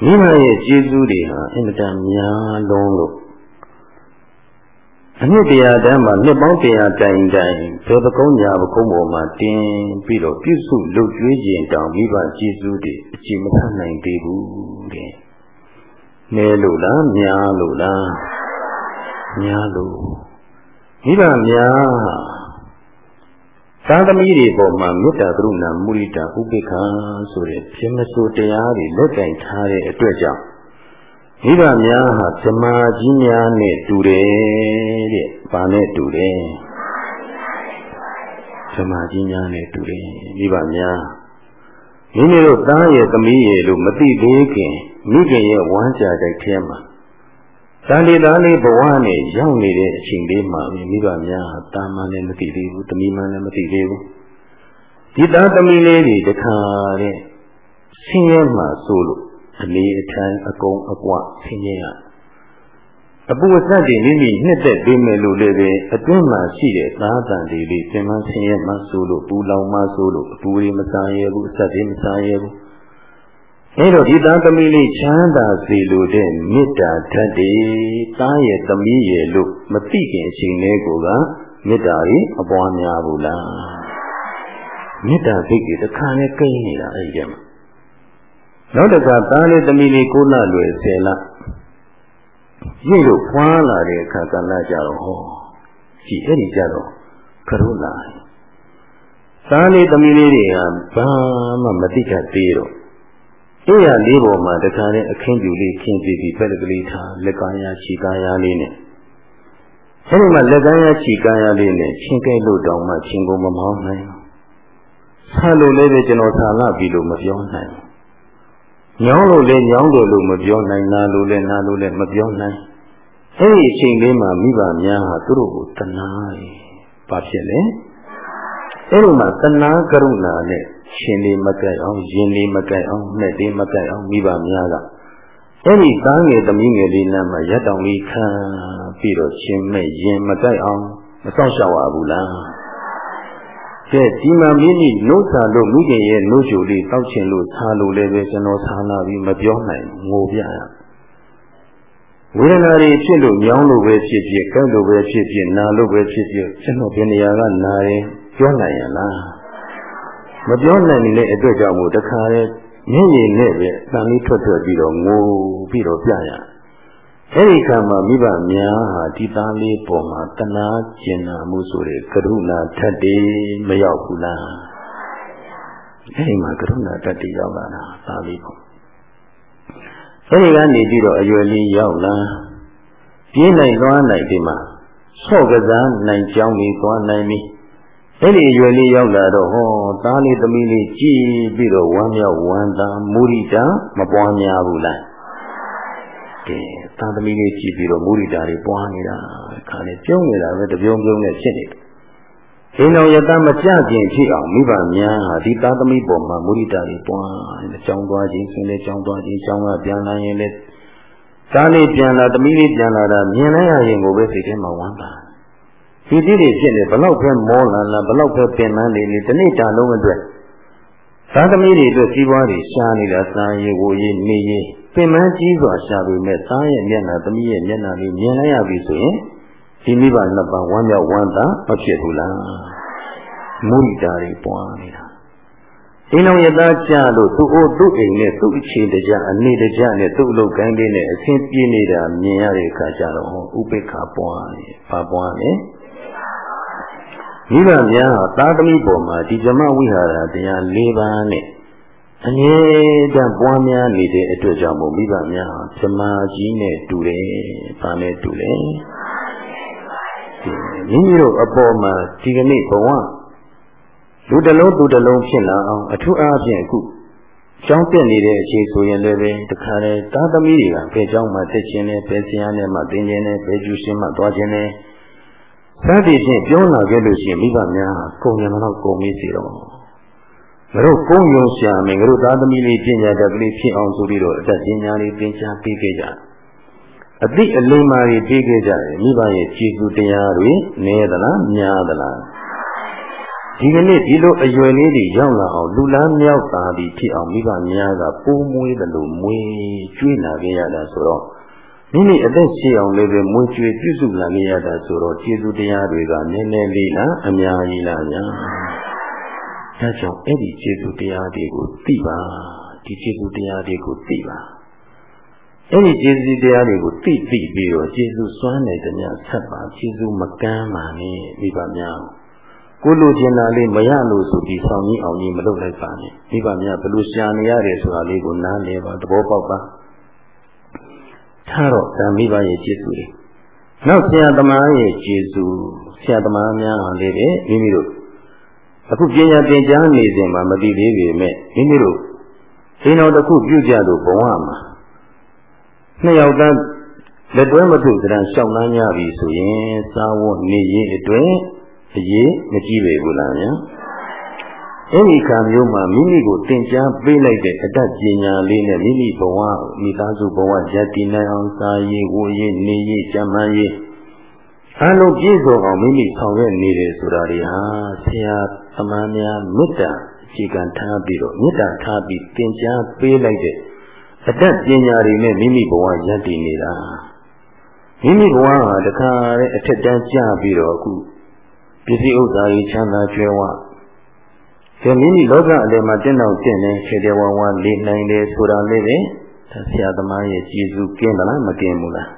မိဘရဲ့ကျေးဇူးတွေဟာအင်မတန်များလုံးလို့အနှစ်တရားတန်းမှာနှစ်ပေါင်းတရားတိုင်တိုင်ဘယ်ပကုံးညာပကုံးပေါ်မှာတင်းပြီးတော့ပြုစုလုပ်ကျွေးခြင်းတောင်မိဘကျေးဇူးတွေအကြည့်မထနိုင်သေးဘူးတဲ့။နဲလို့လားများလို့လားများလို့မိဘများ သာသမီတွေပေါ်မှာမေတ္တာကရုဏာမုရိဒာဥပေက္ခဆိုတဲ့ပြမစိုးတရားတွေလက်ကင်ထားတဲ့အတွက်ကြောင့်မိဘများဟာဇမာကြီးများနဲ့တူတယ်တဲ့။ဘာနဲ့တူတယ်။ဇမာကြီးများနဲ့တူတယ်မိဘများမိမိတို့သားရဲ့သမီးရဲ့လို့မသိသေးခင်မိခင်ရဲ့ဝမ်းကြတိုက်ထဲမှာ တန်ဒီသားလေးဘဝနဲ့ရောက်နေတဲ့အချိန်လေးမှာမိဘများတာမန်လည်းမသိသေးဘူးတမိမန်လည်းမသိသေးဘူးဒီသားသမီးလေးတွေတခါတဲ့ဆင်းရဲမှဆိုလို့အနေအထိုင်အကုန်အကွဆင်းရဲရအပူအဆက်တွေမိမိနှစ်သက်ပေးမယ်လို့လည်းပဲအတွင်းမှာရှိတဲ့သားတန်တွေလေးပြင်မဆင်းရဲမှဆိုလို့ပူလောင်မှဆိုလို့အပူတွေမစားရဘူးအဆက်တွေမစားရဘူး အဲတော့ဒီသားသမီးလေးချမ်းသာစေလိုတဲ့မေတ္တာဓာတ်တွေသားရဲ့သမီးရဲ့လို့မသိခင်အချိန်လေးကိုကမေတ္တာကြီးအပွားများဘူးလားမေတ္တာစိတ်ကြီးတစ်ခါနဲ့ကိန်းနေတာအဲ့ဒီမှာနောက်တစ်ခါသားလေးသမီးလေးကိုလလွယ်ဆယ်လရင့်လို့ဖွာလာတဲ့အခါကလည်းကြတော့ဟောကြည့်အဲ့ဒီကြတော့ကရုဏာသားလေးသမီးလေးတွေကဘာမှမသိတတ်သေးတော့ အဲ့ရလေးပေါ်မှာတခါနဲ့အခင်းပြူလေးခင်းပြီးပြီးဖက်ကလေးထားလက်ကားရခြေကားရလေးနဲ့အဲဒီမှာလက်ကားရခြေကားရလေးနဲ့ချင်းကဲလို့တောင်မှချင်းကိုမမောင်းနိုင်ဆာလို့လည်းပဲကျွန်တော်ဆာလာပြီလို့မပြောနိုင်ညောင်းလို့လည်းညောင်းတယ်လို့မပြောနိုင်နာလို့လည်းနာလို့လည်းမပြောနိုင်အဲဒီအချိန်လေးမှာမိဘများဟာသူတို့ကိုတနာတယ်ဘာဖြစ်လဲအဲဒီမှာတနာကရုဏာနဲ့ ရှင်လေးမကြိုက်အောင်ရင်လေးမကြိုက်အောင်နှက်လေးမကြိုက်အောင်မိဘများကအဲ့ဒီသားငယ်သမီးငယ်လေးနားမှာရက်တောင်လေးခံပြီးတော့ရှင်မဲ့ရင်မကြိုက်အောင်မဆောင်ရှောက်ရဘူးလားကဲဒီမှာမိမိနှုတ်ဆာလို့မိခင်ရဲ့နှုတ်ချိုလေးတောက်ချင်လို့ဆာလို့လည်းပဲကျွန်တော်ဆာလာပြီးမပြောနိုင်ငိုပြရဝေဒနာတွေဖြစ်လို့ညောင်းလို့ပဲဖြစ်ဖြစ်ကဲလို့ပဲဖြစ်ဖြစ်နာလို့ပဲဖြစ်ဖြစ်ကျွန်တော်ဘယ်နေရာကနာရင်ပြောနိုင်ရလား မပြောနိုင်တဲ့အတွက်ကြောင့်မို့တခါလေမျက်ရည်နဲ့ပဲတန်လေးထွက်ထွက်ပြီးတော့ငိုပြီးတော့ပြရအဲ့ဒီခါမှာမိဘများဟာဒီသားလေးပေါ်မှာတနာကျင်နာမှုဆိုတဲ့ကရုဏာထက်တည်းမရောက်ဘူးလားအဲ့ဒီမှာကရုဏာတတ်တည်းရောက်လာတာသားလေးပေါ့အဲ့ဒီကနေပြီးတော့အရွယ်လေးရောက်လာပြေးနိုင်သွားနိုင်ဒီမှာဆော့ကစားနိုင်ကြောင်းလေးသွားနိုင်ပြီ အဲ့ဒီရွယ်လေးရောက်လာတော့ဟောသားလေးသမီးလေးကြည်ပြီးတော့ဝမ်းမြောက်ဝမ်းသာမုရိဒာမပွားများဘူးလားကဲသားသမီးလေးကြည်ပြီးတော့မုရိဒာတွေပွားနေတာခါလေပြုံးနေတာပဲတပြုံးပြုံးနဲ့ဖြစ်နေတယ်အိမ်တော်ယတမကြခြင်းဖြစ်အောင်မိဘများဟာဒီသားသမီးပေါ်မှာမုရိဒာတွေပွားတယ်ကြောင်းသွားခြင်းဆင်းလဲကြောင်းသွားခြင်းကြောင်းကပြန်လာရင်လည်းသားလေးပြန်လာသမီးလေးပြန်လာတာမြင်လိုက်ရရင်ကိုပဲစိတ်ထဲမှာဝမ်းသာ ဒီတိတွေဖြစ်နေဘလောက်ပဲမောလာလာဘလောက်ပဲပင်ပန်းနေနေဒီနေ့တာလုံးအတွက်သာသမီတွေအတွက်စီးပွားတွေရှားနေတာစားရည်ဝရည်နေရည်ပင်ပန်းကြီးစွာရှာပေမဲ့သားရဲ့မျက်နှာသမီးရဲ့မျက်နှာလေးမြင်လိုက်ရပြီဆိုရင်ဒီမိဘနှစ်ပါးဝမ်းမြောက်ဝမ်းသာမဖြစ်ဘူးလားမုရိတာတွေပွားနေတာအိမ်တော်ရသားကြလို့သူ့အိုးသူ့အိမ်နဲ့သူ့အခြေတကြအနေတကြနဲ့သူ့အလုပ်ကိုင်းလေးနဲ့အဆင်ပြေနေတာမြင်ရတဲ့အခါကျတော့ဥပိ္ပခပွားနေပါပွားနေ မိဘများဟာသာသမီပေါ်မှာဒီဇမဝိဟာရတရား၄ပါးနဲ့အငြိတံပွားများနေတဲ့အတွက်ကြောင့်မို့မိဘများဟာဇမကြီးနဲ့တူတယ်။ဘာနဲ့တူလဲ။မိမိတို့အပေါ်မှာဒီကနေ့ဘဝလူတစ်လုံးသူတစ်လုံးဖြစ်လာအောင်အထူးအားဖြင့်အခုကျောင်းတက်နေတဲ့အချိန်ဆိုရင်လည်းပဲတခါလေသာသမီတွေကဘယ်ကျောင်းမှာတက်ခြင်းလဲဘယ်ဆရာနဲ့မှသင်ခြင်းလဲဘယ်ကျူရှင်မှသွားခြင်းလဲ စသည်ဖြင့်ပြောလာခဲ့လို့ရှိရင်မိဘများကုံရမတော့ကုံမေးစီတော့ငါတို့ကုန်းယုံရှာမယ်ငါတို့သားသမီးလေးပညာတတ်ကလေးဖြစ်အောင်ဆိုပြီးတော့အသက်ပညာလေးသင်ကြားပေးခဲ့ကြအတိအလိမ္မာတွေပေးခဲ့ကြတယ်မိဘရဲ့ကြည်ကူတရားတွေနည်းသလားများသလားဒီကနေ့ဒီလိုအရွယ်လေးတွေရောက်လာအောင်လူလားမြောက်သားပြီးဖြစ်အောင်မိဘများကပိုးမွေးတယ်လို့မွေးကျွေးလာခဲ့ရတာဆိုတော့ မိမိအသက်ရှိအောင်လည်းပဲမွေးကြွေပြုစုလာနေရတာဆိုတော့ကျေးဇူးတရားတွေကနည်းနည်းလေးလားအများကြီးလားညာဒါကြောင့်အဲ့ဒီကျေးဇူးတရားတွေကိုသိပါဒီကျေးဇူးတရားတွေကိုသိပါအဲ့ဒီကျေးဇူးတရားတွေကိုသိသိပြီးတော့ကျေးဇူးစွမ်းနေတယ်များဆက်ပါကျေးဇူးမကမ်းပါနဲ့မိဘများကိုလိုချင်တာလေးမရလို့ဆိုပြီးဆောင်ကြီးအောင်ကြီးမလုပ်လိုက်ပါနဲ့မိဘများဘလို့ရှာနေရတယ်ဆိုတာလေးကိုနားလည်ပါသဘောပေါက်ပါ ထားတော့ဓမ္မိဘရဲ့ကျေးဇူးတွေနောက်ဆရာသမားရဲ့ကျေးဇူးဆရာသမားများဟာလေးပဲမိမိတို့အခုပညာသင်ကြားနေစဉ်မှာမသိသေးပေမဲ့မိမိတို့ဒီနောက်တစ်ခုပြုကြလို့ဘဝမှာနှစ်ယောက်သားလက်တွဲမထုသဏ္ဍာန်ရှောက်နှမ်းကြပြီဆိုရင်စာဝတ်နေရေးအတွက်အရေးမကြည့်ပေဘူးလားဗျာ အဲ့ဒီခါမျိုးမှာမိမိကိုသင်ကြားပေးလိုက်တဲ့အတ္တပညာလေးနဲ့မိမိဘဝမိသားစုဘဝရည်တည်နိုင်အောင်စာရေးဝရေးနေရေးကြံမှန်းရေးအလုံးပြည့်စုံအောင်မိမိဆောင်ရွက်နေတယ်ဆိုတာတွေဟာဆရာသမားများမေတ္တာအခြေခံထားပြီးတော့မေတ္တာထားပြီးသင်ကြားပေးလိုက်တဲ့အတတ်ပညာတွေနဲ့မိမိဘဝရည်တည်နေတာမိမိဘဝဟာတခါတဲ့အထက်တန်းကျပြီးတော့အခုပစ္စည်းဥစ္စာကြီးချမ်းသာကြွယ်ဝ ဒီမိမိလောကအလယ်မှာတင်းအောင်ကျင့်နေခြေတဝဝနေနိုင်တယ်ဆိုတာလေးပဲဒါဆရာသမားရဲ့ကျေးဇူးကင်းသလားမကင်းဘူးလား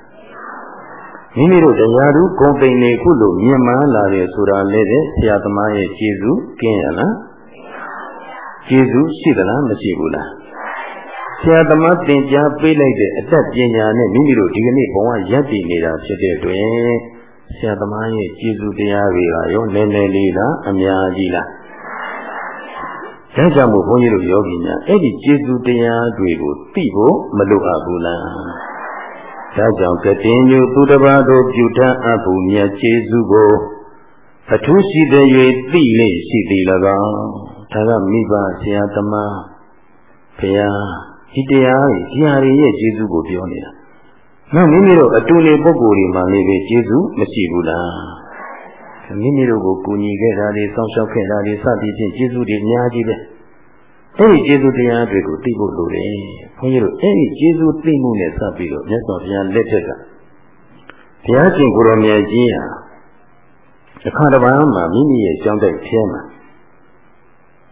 မိမိတို့တရားသူဂုံသိနေခုလိုမြင်မှန်းလာတယ်ဆိုတာလေးပဲဆရာသမားရဲ့ကျေးဇူးကင်းရလားကျေးဇူးရှိသလားမရှိဘူးလားဆရာသမားသင်ကြားပေးလိုက်တဲ့အတတ်ပညာနဲ့မိမိတို့ဒီကနေ့ဘဝရပ်တည်နေတာဖြစ်တဲ့အတွက်ဆရာသမားရဲ့ကျေးဇူးတရားတွေကရောနည်းနည်းလေးလားအများကြီးလား ဒါကြောင့်မို့ဘုန်းကြီးတို့ယောဂီများအဲ့ဒီကျေးဇူးတရားတွေကိုသိဖို့မလိုအပ်ဘူးလားဒါကြောင့်ကတင်ညုသူတစ်ပါးတို့ပြုထအပ်ဖို့မြတ်ကျေးဇူးကိုအထူးရှိတဲ့၍သိလေရှိသည်၎င်းဒါကမိဘဆရာသမားဘုရားဒီတရားကြီးဒီဟာတွေရဲ့ကျေးဇူးကိုပြောနေတာနောက်မိမိတို့အတူနေပုဂ္ဂိုလ်တွေမှလည်းပဲကျေးဇူးမရှိဘူးလား မိမိတို့ကိုကူညီခဲ့တာတွေစောင့်ရှောက်ခဲ့တာတွေစသည်ဖြင့်ကျေးဇူးတွေအများကြီးပဲအဲ့ဒီကျေးဇူးတရားတွေကိုသိဖို့လိုတယ်ဘုန်းကြီးတို့အဲ့ဒီကျေးဇူးသိမှုနဲ့စပ်ပြီးတော့မြတ်စွာဘုရားလက်ထက်ကဘုရားရှင်ကိုရောင်မြတ်ကြီးဟာအခါတစ်ပါးမှာမိမိရဲ့ကြောင်းတိုက်ထဲမှာ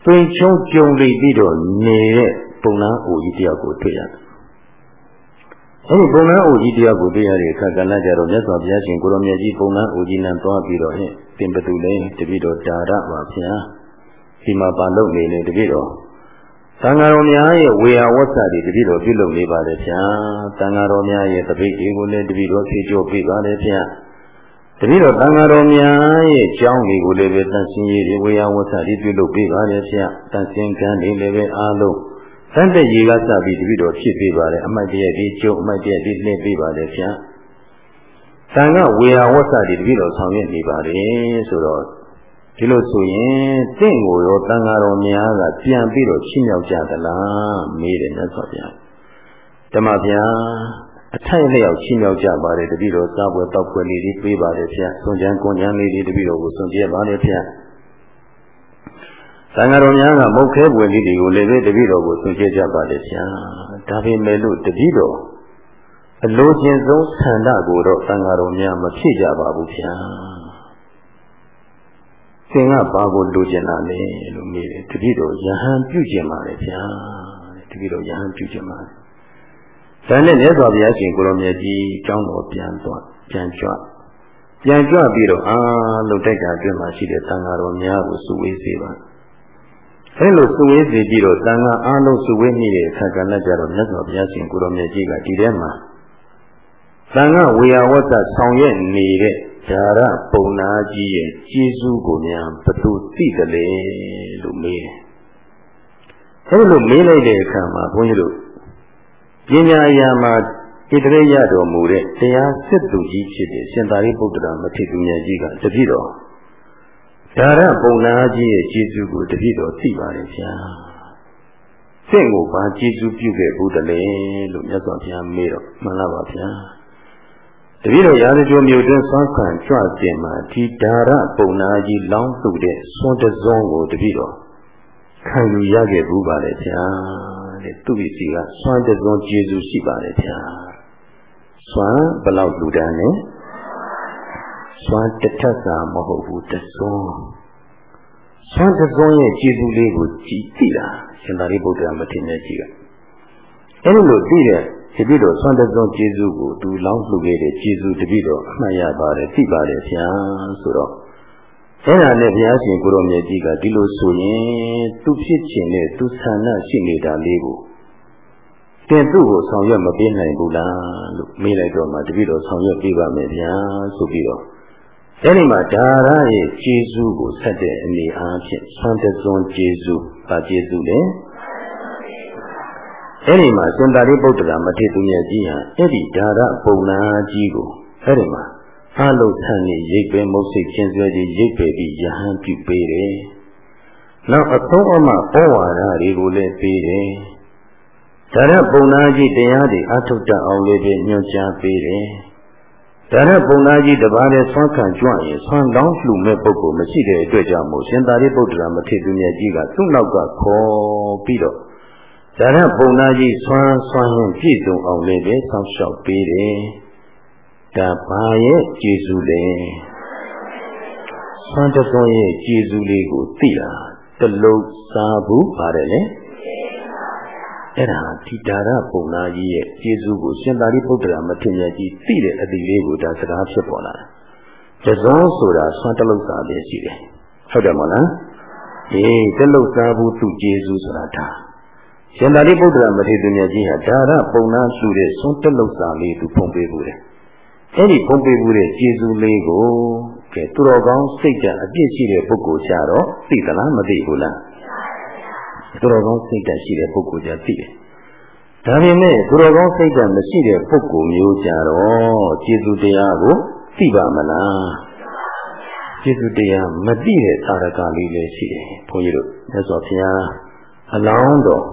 သွင်ချုံကြုံလိပြီးတော့နေတဲ့ပုံလားအိုကြီးတယောက်ကိုတွေ့ရတယ် အဲဒီပုံလားအိုကြီးတယောက်ကိုတွေ့ရတဲ့အခါကလည်းကြတော့မြတ်စွာဘုရားရှင်ကိုရောင်မြတ်ကြီးပုံလားအိုကြီးနဲ့သွားပြီးတော့ဟဲ့သင်ဘသူလဲတပိတော့ဒါရပါဗျာဒီမှာပါလို့နေလေတပိတော့သံဃာတော်များရဲ့ဝေယဝတ်စာတွေတပိတော့ပြုလုပ်နေပါလေဗျာသံဃာတော်များရဲ့တပိတွေကိုလည်းတပိတော့ဖြေကြပေးပါလေဗျာတပိတော့သံဃာတော်များရဲ့ကြောင်းတွေကိုလည်းပဲတန်ဆင်းရေးတွေဝေယဝတ်စာတွေပြုလုပ်ပေးပါလေဗျာတန်ဆင်းကံတွေလည်းပဲအားလုံး တန်တဲ့ရေကစပြီးတပိတော့ဖြစ်ပေးပါလေအမှတ်တရဒီကျုံအမှတ်တရဒီနှိမ့်ပေးပါလေဗျာသံဃာဝေယဝတ်စာတွေတပိတော့ဆောင်ရွက်နေပါတယ်ဆိုတော့ဒီလိုဆိုရင်တင့်ကိုရောတန်ဃာတော်များကပြန်ပြီးတော့ချင်းမြောက်ကြသလားမေးတယ်မြတ်စွာဘုရားဓမ္မဗျာအထိုက်လျောက်ချင်းမြောက်ကြပါတယ်တပည့်တော်စားပွဲတောက်ပွဲလေးတွေပေးပါတယ်ဗျာဆွန်ချမ်းကွန်ချမ်းလေးတွေတပည့်တော်ကိုဆွန်ပြပါတယ်ဗျာ သံဃာတော်များကမုတ်ခဲပွဲလေးတွေကိုလည်းပဲတပည့်တော်ကိုဆွန်ပြကြပါတယ်ဗျာဒါပေမဲ့လို့တပည့်တော်အလိုချင်ဆုံးဆန္ဒကိုတော့သံဃာတော်များမဖြစ်ကြပါဘူးဗျာသင်ကဘာကိုလိုချင်တာလဲလို့မေးတယ်တပည့်တော်ယဟန်ပြုကျင်ပါလေဗျာတပည့်တော်ယဟန်ပြုကျင်ပါဒါနဲ့မြတ်စွာဘုရားရှင်ကိုရောမြတ်ကြီးကျောင်းတော်ပြန်သွားပြန်ကြွပြန်ကြွပြီးတော့အာလုံတိုက်တာအတွင်းမှာရှိတဲ့သံဃာတော်များကိုစုဝေးစေပါ အဲလိုစုဝေးစီပြီးတော့သံဃာအားလုံးစုဝေးနေတဲ့အခါကလည်းကြတော့မြတ်စွာဘုရားရှင်ကိုရောမြတ်ကြီးကဒီထဲမှာသံဃာဝေယဝတ္တဆောင်ရွက်နေတဲ့ဇာရပုံနာကြီးရဲ့ကျေးဇူးကိုများဘသူသိတယ်လေလို့မေးတယ်။အဲဒီလိုမေးလိုက်တဲ့အခါမှာဘုန်းကြီးတို့ပညာရာမှာဣတရေရတော်မူတဲ့တရားစစ်သူကြီးဖြစ်တဲ့ရှင်သာရိပုတ္တရာမထေရမြတ်ကြီးကတပည့်တော် ဇာရပုံနာကြီးရဲ့ကျေးဇူးကိုတပည့်တော်သိပါတယ်ဗျာ။သင်ကိုဘာကျေးဇူးပြုခဲ့ဘူးတလဲလို့မြတ်စွာဘုရားမေးတော့မှန်လားပါဗျာ။တပည့်တော်ရာဇဂိုမြို့တွင်ဆွမ်းခံကြွတင်မှာဒီဓာရပုံနာကြီးလောင်းစုတဲ့ဆွမ်းတစုံကိုတပည့်တော်ခံယူရခဲ့ဘူးပါလေဗျာတဲ့သူ့ဤစီကဆွမ်းတစုံကျေးဇူးရှိပါလေဗျာစွမ်းဘလောက်လူတန်းလဲ စွမ်းတစ်ထက်စာမဟုတ်ဘူးတစွန်းစွမ်းတစွန်းရဲ့ကျေးဇူးလေးကိုကြည်သိတာရှင်သာရိပုတ္တရာမထေရကြီးကအဲ့လိုသိတဲ့တပိတော်ဆွမ်းတစွန်းကျေးဇူးကိုသူလောင်းလှူခဲ့တဲ့ကျေးဇူးတပိတော်အမှတ်ရပါတယ်သိပါတယ်ဗျာဆိုတော့အဲ့ဒါနဲ့ဘုရားရှင်ကိုရောမြတ်ကြီးကဒီလိုဆိုရင်သူဖြစ်ခြင်းနဲ့သူဆန္ဒရှိနေတာလေးကိုတင်သူ့ကိုဆောင်ရွက်မပေးနိုင်ဘူးလားလို့မေးလိုက်တော့မှတပိတော်ဆောင်ရွက်ပေးပါမယ်ဗျာဆိုပြီးတော့ အဲ့ဒီမှာဒါရရဲ့ကျေးဇူးကိုဆက်တဲ့အနေအားဖြင့်ဆွမ်းတစွန်းကျေးဇူးဗာကျေးဇူးလဲအဲ့ဒီမှာစင်္သာရိပုတ္တရာမထေရမြတ်ကြီးဟာအဲ့ဒီဒါရပုံနာကြီးကိုအဲ့ဒီမှာအလုထန်နေရိပ်ပဲမုတ်စိတ်ချင်းစွဲကြီးရိပ်ပဲပြီးယဟန်ပြုပေးတယ်။နောက်အသုံးအမဩဝါဒတွေကိုလည်းပေးတယ်။ဒါရပုံနာကြီးတရားတွေအထုတ်တတ်အောင်လေးပဲညွှန်ကြားပေးတယ်။ ဒါရပုံနာကြီးတပါးနဲ့ဆွမ်းခံကြွရင်ဆွမ်းလောင်းလှူမဲ့ပုဂ္ဂိုလ်မရှိတဲ့အတွက်ကြောင့်မို့ရှင်သာရိပုတ္တရာမထေရမြတ်ကြီးကသူ့နောက်ကခေါ်ပြီးတော့ဇာရပုံနာကြီးဆွမ်းဆွမ်းရင်ပြည့်စုံအောင်လည်းပဲဆောက်ရှောက်ပေးတယ်။ဒါဘာရဲ့ကျေးဇူးလဲ။ဆွမ်းတစွန်းရဲ့ကျေးဇူးလေးကိုသိတာတလုံးစားဘူးပါတယ်လေ။ အဲ့ဒါဒီဒါရပုံနာကြီးရဲ့ကျေးဇူးကိုရှင်သာရိပုတ္တရာမထေရကြီးသိတဲ့အတိလေးကိုဒါစကားဖြစ်ပေါ်လာတယ်။တစွန်းဆိုတာဆွမ်းတလုံးစားပဲရှိတယ်။ဟုတ်တယ်မဟုတ်လား။အေးတလုံးစားဘူးသူကျေးဇူးဆိုတာဒါ။ရှင်သာရိပုတ္တရာမထေရမြတ်ကြီးဟာဒါရပုံနာစုတဲ့သွန်တက်လောက်စာလေးသူဖုံးပေးဘူးတယ်။အဲဒီဖုံးပေးဘူးတဲ့ကျေးဇူးလေးကိုကဲသူတော်ကောင်းစိတ်ဓာတ်အပြည့်ရှိတဲ့ပုဂ္ဂိုလ်ကြတော့သိသလားမသိဘူးလား။ သူတော်ကောင်းစိတ်ဓာတ်ရှိတဲ့ပုဂ္ဂိုလ်ကြသိတယ်။ဒါပေမဲ့သူတော်ကောင်းစိတ်ဓာတ်မရှိတဲ့ပုဂ္ဂိုလ်မျိုးကြတော့ကျေးဇူးတရားကိုသိပါမလား။ကျေးဇူးတရားမသိတဲ့သာရကလေးလည်းရှိတယ်။ဘုန်းကြီးတို့မြတ်စွာဘုရားအလောင်းတော်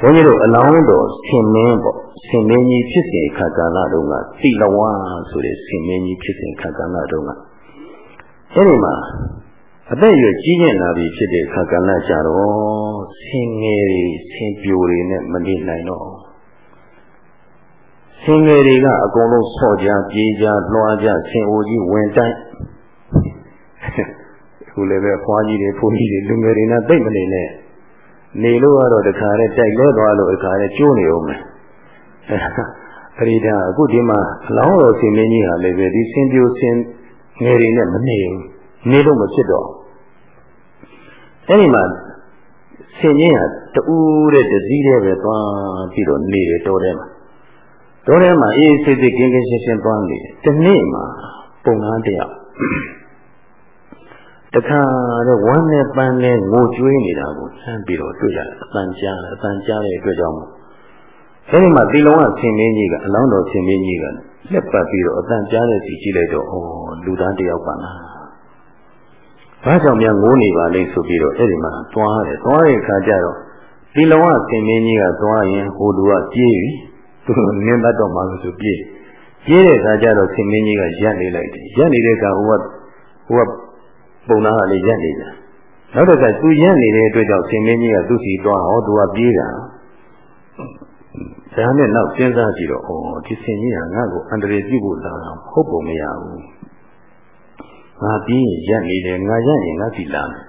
ဘုန်းကြီးတို့အလောင်းတော်ဆင်မင်းပေါ့ဆင်မင်းကြီးဖြစ်စဉ်ခါကာလတုန်းကသီလဝါဆိုတဲ့ဆင်မင်းကြီးဖြစ်စဉ်ခါကာလတုန်းကအဲဒီမှာ အသက်အရွယ်ကြီးကျယ်လာပြီဖြစ်တဲ့ခါကာလကြတော့ဆင်ငယ်တွေဆင်ပြိုတွေနဲ့မနေနိုင်တော့ဆင်ငယ်တွေကအကုန်လုံးဆော့ကြပြေးကြလွှားကြဆင်အိုကြီးဝင်တိုင်းခုလည်းပဲဖွားကြီးတွေဖိုးကြီးတွေလူငယ်တွေနဲ့တိတ်မနေနဲ့နေလို့ကတော့တခါနဲ့တိုက်လဲသွားလို့တခါနဲ့ကျိုးနေအောင်မယ်ပရိဒါအခုဒီမှာအလောင်းတော်ဆင်မင်းကြီးဟာလည်းပဲဒီဆင်ပြိုဆင်ငယ်တွေနဲ့မနေဘူးနေလို့မဖြစ်တော့ အဲ့ဒီမှာဆင်ကြီးဟာတူးတဲ့တစည်းတဲ့ပဲသွားပြီးတော့နေတယ်တော်ထဲမှာတော်ထဲမှာအေးစိတ်စိတ်ကင်းကင်းရှင်းရှင်းသွားနေတယ်ဒီနေ့မှာပုံငန်းတယောက်တခါတော့ဝမ်းနဲ့ပန်းနဲ့ငိုကြွေးနေတာကိုဆန်းပြီးတော့တွေ့ရတယ်အတန်ကြားတယ်အတန်ကြားတဲ့အတွက်ကြောင့်အဲဒီမှာဒီလုံးကဆင်မင်းကြီးကအလောင်းတော်ဆင်မင်းကြီးကလက်ပတ်ပြီးတော့အတန်ကြားတဲ့စီကြည့်လိုက်တော့ဩလူသားတယောက်ပါလား ဘာကြောင့်များငိုးနေပါလိမ့်ဆိုပြီးတော့အဲ့ဒီမှာသွားတယ်သွားတဲ့အခါကျတော့ဒီလုံးကဆင်မင်းကြီးကသွားရင်ဟိုလူကပြေးပြီသူနင်းတတ်တော့မှဆိုပြေးပြေးတဲ့အခါကျတော့ဆင်မင်းကြီးကရက်နေလိုက်တယ်ရက်နေတဲ့အခါဟိုကဟိုကပုံနာကလည်းရက်နေတယ်နောက်တစ်ခါသူရက်နေတဲ့အတွက်ကြောင့်ဆင်မင်းကြီးကသူ့စီသွားဟောသူကပြေးတာဒါနဲ့နောက်စဉ်းစားကြည့်တော့ဩဒီဆင်ကြီးကငါ့ကိုအန္တရာယ်ပြုဖို့လာတာဟုတ်ပုံမရဘူး ငါပြီးရင်ရက်နေတယ်ငါရက်ရင်ငါစီလာမယ်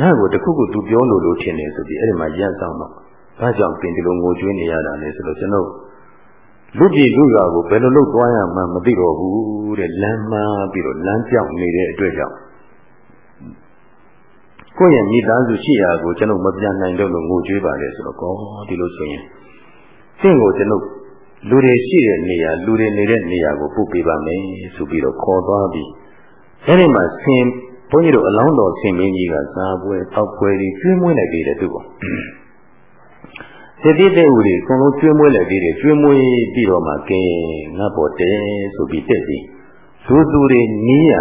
ငါ့ကိုတခုခုသူပြောလို့လို့ထင်တယ်ဆိုပြီးအဲ့ဒီမှာရက်ဆောင်တော့ဘာကြောင့်ပြင်ဒီလိုငိုကြွေးနေရတာလဲဆိုတော့ကျွန်တော်လူပြည်လူရွာကိုဘယ်လိုလုပ်သွားရမှမသိတော့ဘူးတဲ့လမ်းမှားပြီးတော့လမ်းပြောင်းနေတဲ့အတွက်ကြောင့်ကိုယ့်ရဲ့မိသားစုရှိရာကိုကျွန်တော်မပြန်နိုင်တော့လို့ငိုကြွေးပါလေဆိုတော့ကောဒီလိုဆိုရင်သင်ကိုကျွန်တော်လူတွေရှိတဲ့နေရာလူတွေနေတဲ့နေရာကိုပို့ပေးပါမယ်ဆိုပြီးတော့ခေါ်သွားပြီး အဲဒီမှာဆင်ဘုန်းကြီးတို့အလောင်းတော်ဆင်မင်းကြီးကစားပွဲတောက်ပွဲတွေကျွေးမွေးလိုက်သေးတယ်သူကတတိတဲ့ဦးတွေအကုန်လုံးကျွေးမွေးလိုက်သေးတယ်ကျွေးမွေးပြီးတော့မှကဲငါပေါ်တယ်ဆိုပြီးတက်ပြီးလူသူတွေနီးရ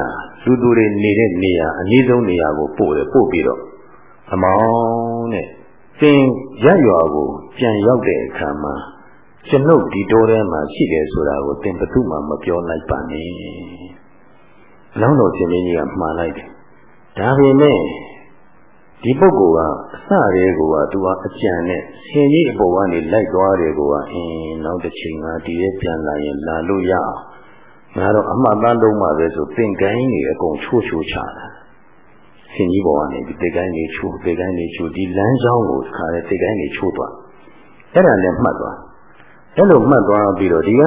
လူသူတွေနေတဲ့နေရာအနည်းဆုံးနေရာကိုပို့တယ်ပို့ပြီးတော့အမောင်းနဲ့သင်ရရွာကိုပြန်ရောက်တဲ့အခါမှာကျွန်ုပ်ဒီတိုးထဲမှာရှိတယ်ဆိုတာကိုသင်ဘယ်သူမှမပြောလိုက်ပါနဲ့။ လောင်းတော်ရှင်မင်းကြီးကမှားလိုက်တယ်။ဒါပေမဲ့ဒီပုဂ္ဂိုလ်ကအစရဲကိုကသူကအကြံနဲ့ဆင်ကြီးအပေါ်ကနေလိုက်သွားတယ်ကိုကအင်းနောက်တစ်ချိန်ကဒီရဲ့ပြန်လာရင်လာလို့ရအောင်ငါတော့အမှတ်သားလုံးမှပဲဆိုသင်ကိုင်းနေအကုန်ချိုးချိုးချတာဆင်ကြီးပေါ်ကနေဒီသင်ကိုင်းနေချိုးသင်ကိုင်းနေချိုးဒီလမ်းကြောင်းကိုခါတဲ့သင်ကိုင်းနေချိုးသွားအဲ့ဒါလည်းမှတ်သွားအဲ့လိုမှတ်သွားပြီးတော့ဒီက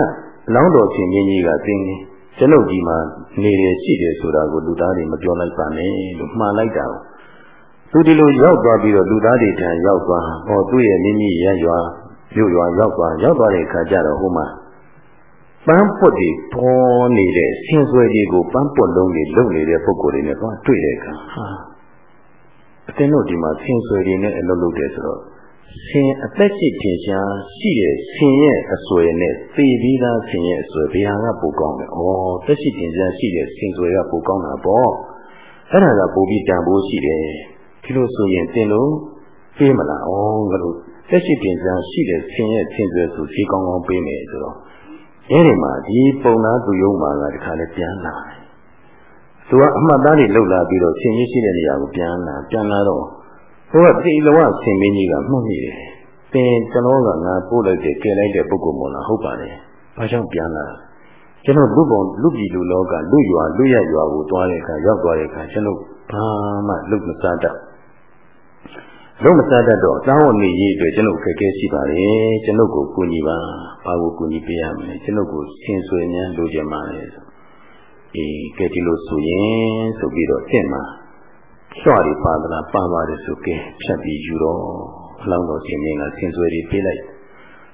လောင်းတော်ရှင်ကြီးကသင်နေ ကျွန်ုပ်ဒီမှာနေရရှိတယ်ဆိုတာကိုလူသားတွေမပြောလိုက်ပါနဲ့လို့မှားလိုက်တာသူဒီလိုရောက်သွားပြီးတော့လူသားတွေထံရောက်သွားဟောသူ့ရဲ့မိမိရရွာမြို့ရွာရောက်သွားရောက်သွားတဲ့အခါကျတော့ဟိုမှာပန်းပွတ်တွေပေါ်နေတဲ့ဆင်းဆွဲကြီးကိုပန်းပွတ်လုံးတွေလုံနေတဲ့ပုံကိုယ်တွေနဲ့သွားတွေ့တဲ့အခါဟာအတင်းတို့ဒီမှာဆင်းဆွဲတွေနဲ့အလုပ်လုပ်တယ်ဆိုတော့ ဆင်အသက်ရှိထင်ရှားရှိတဲ့ဆင်ရဲ့အစွဲနဲ့သေပြီးသားဆင်ရဲ့အစွဲဘယ်ဟာကပိုကောင်းလဲ။ဩသက်ရှိထင်ရှားရှိတဲ့ဆင်စွဲကပိုကောင်းတာပေါ့။အဲ့ဒါကပိုပြီးတန်ဖိုးရှိတယ်။ဒီလိုဆိုရင်တင်လို့ပေးမလား။ဩငါတို့သက်ရှိထင်ရှားရှိတဲ့ဆင်ရဲ့ဆင်စွဲဆိုဈေးကောင်းကောင်းပေးမယ်ဆိုတော့အဲ့ဒီမှာဒီပုံသားသူယုံမှာကတခါလဲပြန်လာတယ်။သူကအမှတ်သားတွေလှုပ်လာပြီးတော့ဆင်ကြီးရှိတဲ့နေရာကိုပြန်လာပြန်လာတော့ ဟိုကတိလဝဆင်မင်းကြီးကမှတ်မိတယ်။ပင်ကျွန်တော်ကငါပို့လိုက်တဲ့ကယ်လိုက်တဲ့ပုဂ္ဂိုလ်မို့လားဟုတ်ပါတယ်။ဘာကြောင့်ပြန်လာကျွန်တော်လူပုံလူပြည်လူလောကလူရွာလူရရွာကိုသွားတဲ့အခါရောက်သွားတဲ့အခါကျွန်တော်ဘာမှလုမစားတတ်လုံးမစားတတ်တော့တောင်းဝန်နေရေးအတွက်ကျွန်တော်ခက်ခဲရှိပါတယ်ကျွန်တော်ကိုကူညီပါဘာကိုကူညီပေးရမလဲကျွန်တော်ကိုဆင်ဆွေများလိုချင်ပါလေဆိုအေးကဲဒီလိုဆိုရင်ဆိုပြီးတော့တင့်မှာ လျှော့ရီပါဒနာပါပါတယ်ဆိုကဲဖြတ်ပြီးယူတော့အလောင်းတော်ရှင်မင်းကဆင်ဆွေတွေပေးလိုက်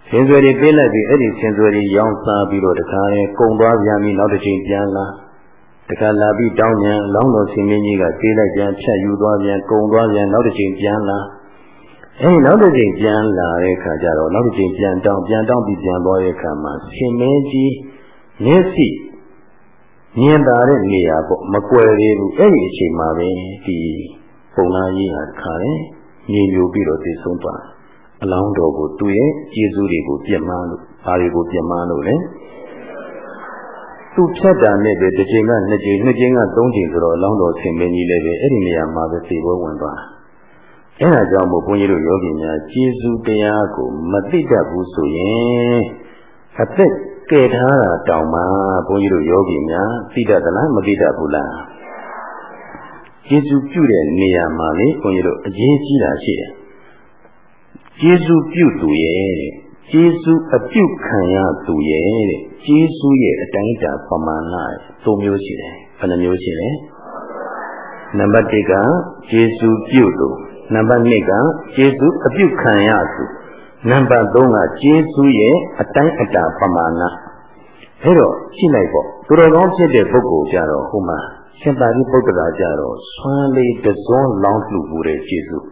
ဆင်ဆွေတွေပေးလိုက်ပြီးအဲ့ဒီဆင်ဆွေတွေရောင်းစားပြီးတော့တခါလေကုံသွားပြန်ပြီးနောက်တစ်ချိန်ပြန်လာတခါလာပြီးတောင်းပြန်လောင်းတော်ရှင်မင်းကြီးကပေးလိုက်ပြန်ဖြတ်ယူသွားပြန်ကုံသွားပြန်နောက်တစ်ချိန်ပြန်လာအဲဒီနောက်တစ်ချိန်ပြန်လာတဲ့အခါကျတော့နောက်တစ်ချိန်ပြန်တောင်းပြန်တောင်းပြီးပြန်သွားတဲ့အခါမှာရှင်မင်းကြီးမျက်စိ မြင်တာတဲ့နေရာပေါ့မကွယ်သေးဘူးအဲ့ဒီအချိန်မှာပဲဒီပုံနာကြီးဟာခါတယ်ညင်ညိုပြီးတော့သိဆုံးသွားအလောင်းတော်ကိုသူ့ရဲ့ကျေးဇူးတွေကိုပြတ်မှန်းလို့ဘာတွေကိုပြတ်မှန်းလို့လဲသူဖြတ်တာနဲ့ပဲတစ်ချိန်ကနှစ်ချိန်နှစ်ချိန်ကသုံးချိန်ဆိုတော့အလောင်းတော်ဆင်မင်းကြီးလည်းပဲအဲ့ဒီနေရာမှာပဲသိပွဲဝင်သွားအဲ့ဒါကြောင့်မို့ဘုန်းကြီးတို့ယောဂီများကျေးဇူးတရားကိုမသိတတ်ဘူးဆိုရင် အသက်ကဲထားတာတောင်မှဘုန်းကြီးတို့ယောဂီများသိတတ်သလားမသိတတ်ဘူးလားကျေးဇူးပြုတဲ့နေရာမှာလေဘုန်းကြီးတို့အရေးကြီးတာရှိတယ်ကျေးဇူးပြုသူရဲ့တဲ့ကျေးဇူးအပြုခံရသူရဲ့တဲ့ကျေးဇူးရဲ့အတိုင်းအတာပမာဏသုံးမျိုးရှိတယ်ဘယ်နှမျိုးရှိလဲနံပါတ်1ကကျေးဇူးပြုသူနံပါတ်2ကကျေးဇူးအပြုခံရသူ နံပါတ်3ကကျေးဇူးရဲ့အတိုင်းအတာပမာဏအဲ့တော့ရှိလိုက်ပေါ့သူတော်ကောင်းဖြစ်တဲ့ပုဂ္ဂိုလ်ကြတော့ဟိုမှာရှင်သာရိပုတ္တရာကြတော့ဆွမ်းလေးတစွန်းလောင်းလှူမှုတဲ့ကျေးဇူး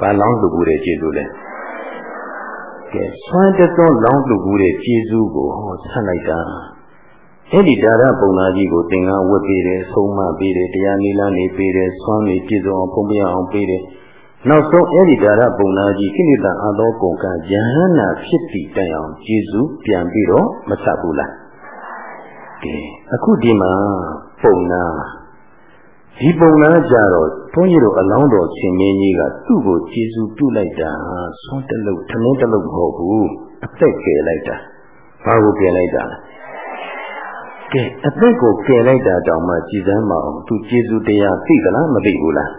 ဘာလောင်းလှူမှုတဲ့ကျေးဇူးလဲကဲဆွမ်းတစွန်းလောင်းလှူမှုတဲ့ကျေးဇူးကိုဟောဆက်လိုက်တာအဲ့ဒီဒါရပုံနာကြီးကိုသင်္ကန်းဝတ်ပေးတယ်ဆုံးမပေးတယ်တရားနိလန်းနေပေးတယ်ဆွမ်းနေပြည့်စုံအောင်ဖုံးပြအောင်ပေးတယ် နောက်ဆုံးအဲ့ဒီဒါရပုံနာကြီးခိနိတအသောကုန်ကယဟနာဖြစ်တည်တိုင်အောင်ကျေစုပြန်ပြီးတော့မဆက်ဘူးလားကဲအခုဒီမှာပုံနာဒီပုံနာကြတော့ဘုန်းကြီးတို့အလောင်းတော်ရှင်မင်းကြီးကသူ့ကိုကျေစုပြုလိုက်တာဆွမ်းတလုံးထမင်းတလုံးမဟုတ်ဘူးအသက်ကယ်လိုက်တာဘာကိုကယ်လိုက်တာလဲကဲအသက်ကိုကယ်လိုက်တာတောင်မှကြည်စမ်းမအောင်သူကျေစုတရားသိသလားမသိဘူးလား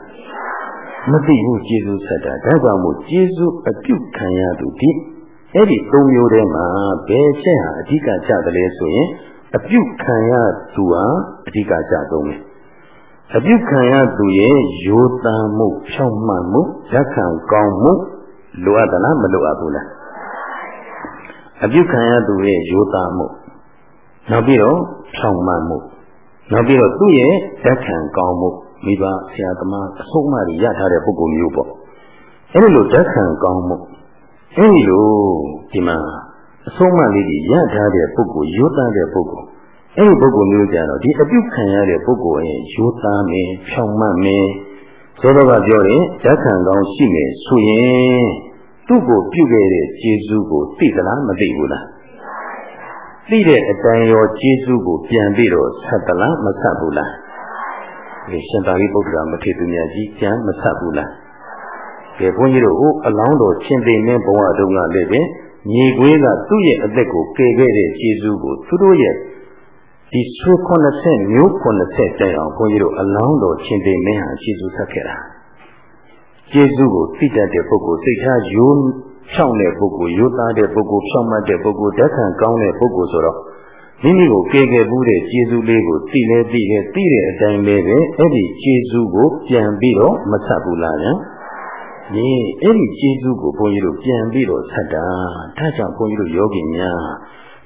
မသိဘူးကျေစုဆက်တာဒါကြောင့်မို့ကျေစုအပြုခံရသူဒီအဲ့ဒီသုံးမျိုးထဲမှာဘယ်ချက်ဟာအဓိကကြတယ်လဲဆိုရင်အပြုခံရသူဟာအဓိကကြဆုံးတယ်အပြုခံရသူရဲ့ယောတန်မှုဖြောင့်မှန်မှုရက်ခံကောင်းမှုလိုအပ်သလားမလိုအပ်ဘူးလားအပြုခံရသူရဲ့ယောတန်မှုနောက်ပြီးတော့ဖြောင့်မှန်မှုနောက်ပြီးတော့သူ့ရဲ့ရက်ခံကောင်းမှု မိဘဆရာသမားအဆုံးအမတွေရထားတဲ့ပုဂ္ဂိုလ်မျိုးပေါ့အဲဒီလိုရက်ခံကောင်းမှုအဲဒီလိုဒီမှာအဆုံးအမလေးတွေရထားတဲ့ပုဂ္ဂိုလ်ရိုးသားတဲ့ပုဂ္ဂိုလ်အဲ့ဒီပုဂ္ဂိုလ်မျိုးကြတော့ဒီအပြုခံရတဲ့ပုဂ္ဂိုလ်ရဲ့ရိုးသားမယ်ဖြောင့်မတ်မယ်သောတော်ကပြောတယ်ဓာတ်ခံကောင်းရှိမယ်ဆိုရင်သူ့ကိုပြုခဲ့တဲ့ကျေးဇူးကိုသိသလားမသိဘူးလားသိတဲ့အတိုင်းရောကျေးဇူးကိုပြန်ပြီးတော့ဆက်သလားမဆက်ဘူးလား ဒီရှင်သာရိပုတ္တရာမထေရသူမြတ်ကြီးကြံမဆက်ဘူးလားကဲဘုန်းကြီးတို့ဟိုအလောင်းတော်ရှင်သိမင်းဘဝတုန်းကလည်းပဲညီကွေးကသူ့ရဲ့အသက်ကိုကယ်ခဲ့တဲ့ကျေးဇူးကိုသူတို့ရဲ့ဒီဆွေ80မျိုး80တိုင်အောင်ဘုန်းကြီးတို့အလောင်းတော်ရှင်သိမင်းဟာကျေးဇူးဆက်ခဲ့တာကျေးဇူးကိုသိတတ်တဲ့ပုဂ္ဂိုလ်စိတ်ထားယိုးဖြောင့်တဲ့ပုဂ္ဂိုလ်ရိုးသားတဲ့ပုဂ္ဂိုလ်ဖြောင့်မတ်တဲ့ပုဂ္ဂိုလ်ဓာတ်ခံကောင်းတဲ့ပုဂ္ဂိုလ်ဆိုတော့ မိမိကိုကယ်ခဲ့မှုတဲ့ကျေးဇူးလေးကိုသိလဲသိလဲသိတဲ့အတိုင်းပဲပဲအဲ့ဒီကျေးဇူးကိုပြန်ပြီးတော့မဆက်ဘူးလားဗျာဒီအဲ့ဒီကျေးဇူးကိုဘုန်းကြီးတို့ပြန်ပြီးတော့ဆက်တာဒါကြောင့်ဘုန်းကြီးတို့ယောဂီများ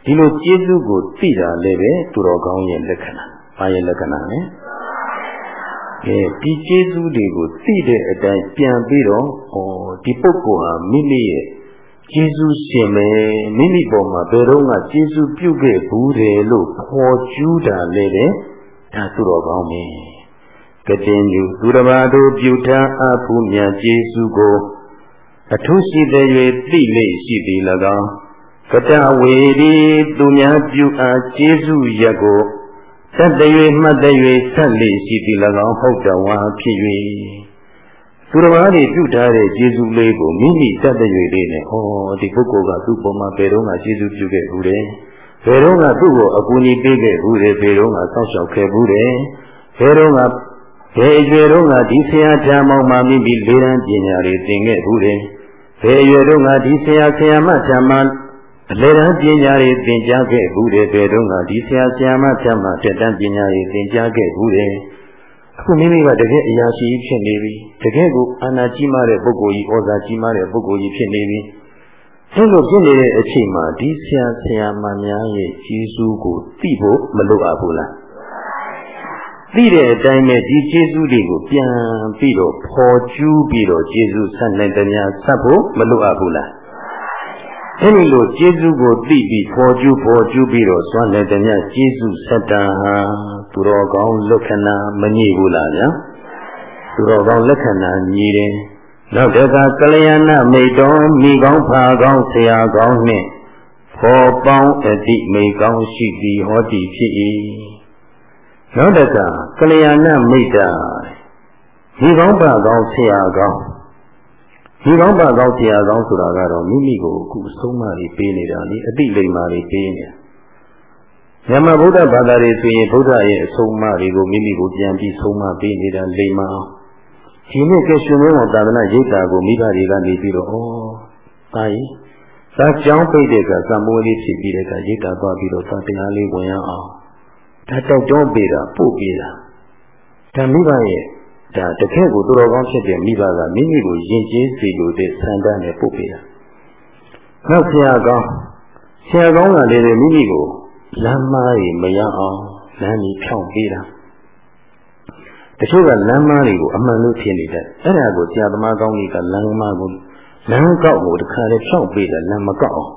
ဒီလိုကျေးဇူးကိုသိတာလည်းပဲသူတော်ကောင်းရဲ့လက္ခဏာ။ဘာရဲ့လက္ခဏာလဲ။ကဲဒီကျေးဇူးတွေကိုသိတဲ့အတိုင်းပြန်ပြီးတော့ဩဒီပုဂ္ဂိုလ်ဟာမိမိရဲ့ ကျေးဇူးရှင်ပဲမိမိပေါ်မှာဘယ်တော့မှကျေးဇူးပြုခဲ့ဘူးတယ်လို့ခေါ်ကျူးတာလည်းပဲဒါသူတော်ကောင်းပဲကတင်ယူသူတစ်ပါးတို့ပြုထားအဖူးမြတ်ကျေးဇူးကိုအထုရှိတဲ့၍သိလေရှိသည်၎င်းကတဝေဒီသူများပြုအားကျေးဇူးရက်ကိုသတ္တ၍မှတ်တ၍ဆက်လေရှိသည်၎င်းဟုတ်တော်ဝါဖြစ်၍ သူတော်ဘာတွေပြုထားတဲ့ကျေးဇူးလေးကိုမိမိတတ်တဲ့၍လေးနဲ့ဟောဒီပုဂ္ဂိုလ်ကသူ့ပေါ်မှာဘယ်တော့မှကျေးဇူးပြုခဲ့ဘူးတယ်ဘယ်တော့မှသူ့ကိုအကူအညီပေးခဲ့ဘူးတယ်ဘယ်တော့မှစောင့်ရှောက်ခဲ့ဘူးတယ်ဘယ်တော့မှဘယ်အရွယ်တော့ကဒီဆရာချမ်းမောင်မှမိမိလေးရန်ပညာတွေသင်ခဲ့ဘူးတယ်ဘယ်အရွယ်တော့ကဒီဆရာဆရာမချမ်းမအလေရန်ပညာတွေသင်ကြားခဲ့ဘူးတယ်ဘယ်တော့ကဒီဆရာဆရာမချမ်းမတက်တန်းပညာတွေသင်ကြားခဲ့ဘူးတယ် အခုမိမိကတကယ်အရာရှိဖြစ်နေပြီတကယ်ကိုအာနာကြီးမားတဲ့ပုဂ္ဂိုလ်ကြီးဩဇာကြီးမားတဲ့ပုဂ္ဂိုလ်ကြီးဖြစ်နေပြီအဲလိုဖြစ်နေတဲ့အချိန်မှာဒီဆရာဆရာမများရဲ့ကျေးဇူးကိုသိဖို့မလိုအပ်ဘူးလားသိတဲ့အတိုင်းပဲဒီကျေးဇူးတွေကိုပြန်ပြီးတော့ဖော်ကျူးပြီးတော့ကျေးဇူးဆက်နိုင်တဲ့များဆက်ဖို့မလိုအပ်ဘူးလားအဲဒီလိုကျေးဇူးကိုသိပြီးဖော်ကျူးဖော်ကျူးပြီးတော့စွမ်းတဲ့တည်းကျေးဇူးဆက်တာဟာ သူတော်ကောင်းလက္ခဏာမညိဘူးလားဗျာသူတော်ကောင်းလက္ခဏာညီတယ်နောက်တခါကလျာဏမိတ်တော်မိကောင်းဖာကောင်းဆရာကောင်းနှင့်ဖော်ပေါင်းအတိမိကောင်းရှိသည်ဟောတိဖြစ်၏နောက်တခါကလျာဏမိတ်တာမိကောင်းဖာကောင်းဆရာကောင်းဒီကောင်းပါကောင်းဆရာကောင်းဆိုတာကတော့မိမိကိုအခုအဆုံးအမတွေပေးနေတာလေအတိလိမ္မာတွေပေးနေတာ ညမဗုဒ္ဓဘာသာတွေဆိုရင်ဗုဒ္ဓရဲ့အဆုံးအမတွေကိုမိမိကိုပြန်ပြီးဆုံးမပေးနေတာလိမ္မာအောင်ဒီနေ့ကရှင်မင်းတော်သာသနာရိပ်တာကိုမိဘတွေကနေပြီးတော့ဩဒါကြီးသာကြောင်းပိတ်တဲ့ကသံမိုးလေးဖြစ်ပြီးတဲ့ကရိပ်တာသွားပြီးတော့သာတရားလေးဝင်ရအောင်ဒါတောက်တော့ပေးတာပို့ပေးတာဒါမိဘရဲ့ဒါတကယ့်ကိုသူတော်ကောင်းဖြစ်တဲ့မိဘကမိမိကိုယဉ်ကျေးစေလိုတဲ့ဆန္ဒနဲ့ပို့ပေးတာနောက်ဆရာကောင်းဆရာကောင်းကလည်းမိမိကို လမ်းမားတွေမရအောင်လမ်းကြီးဖြောင်းပေးတာတချို့ကလမ်းမားတွေကိုအမှန်လို့ထင်နေတယ်အဲ့ဒါကိုဆရာသမားကောင်းတွေကလမ်းမားကိုလမ်းကောက်ကိုတခါလေဖြောင်းပေးတယ်လမ်းမကောက်အောင်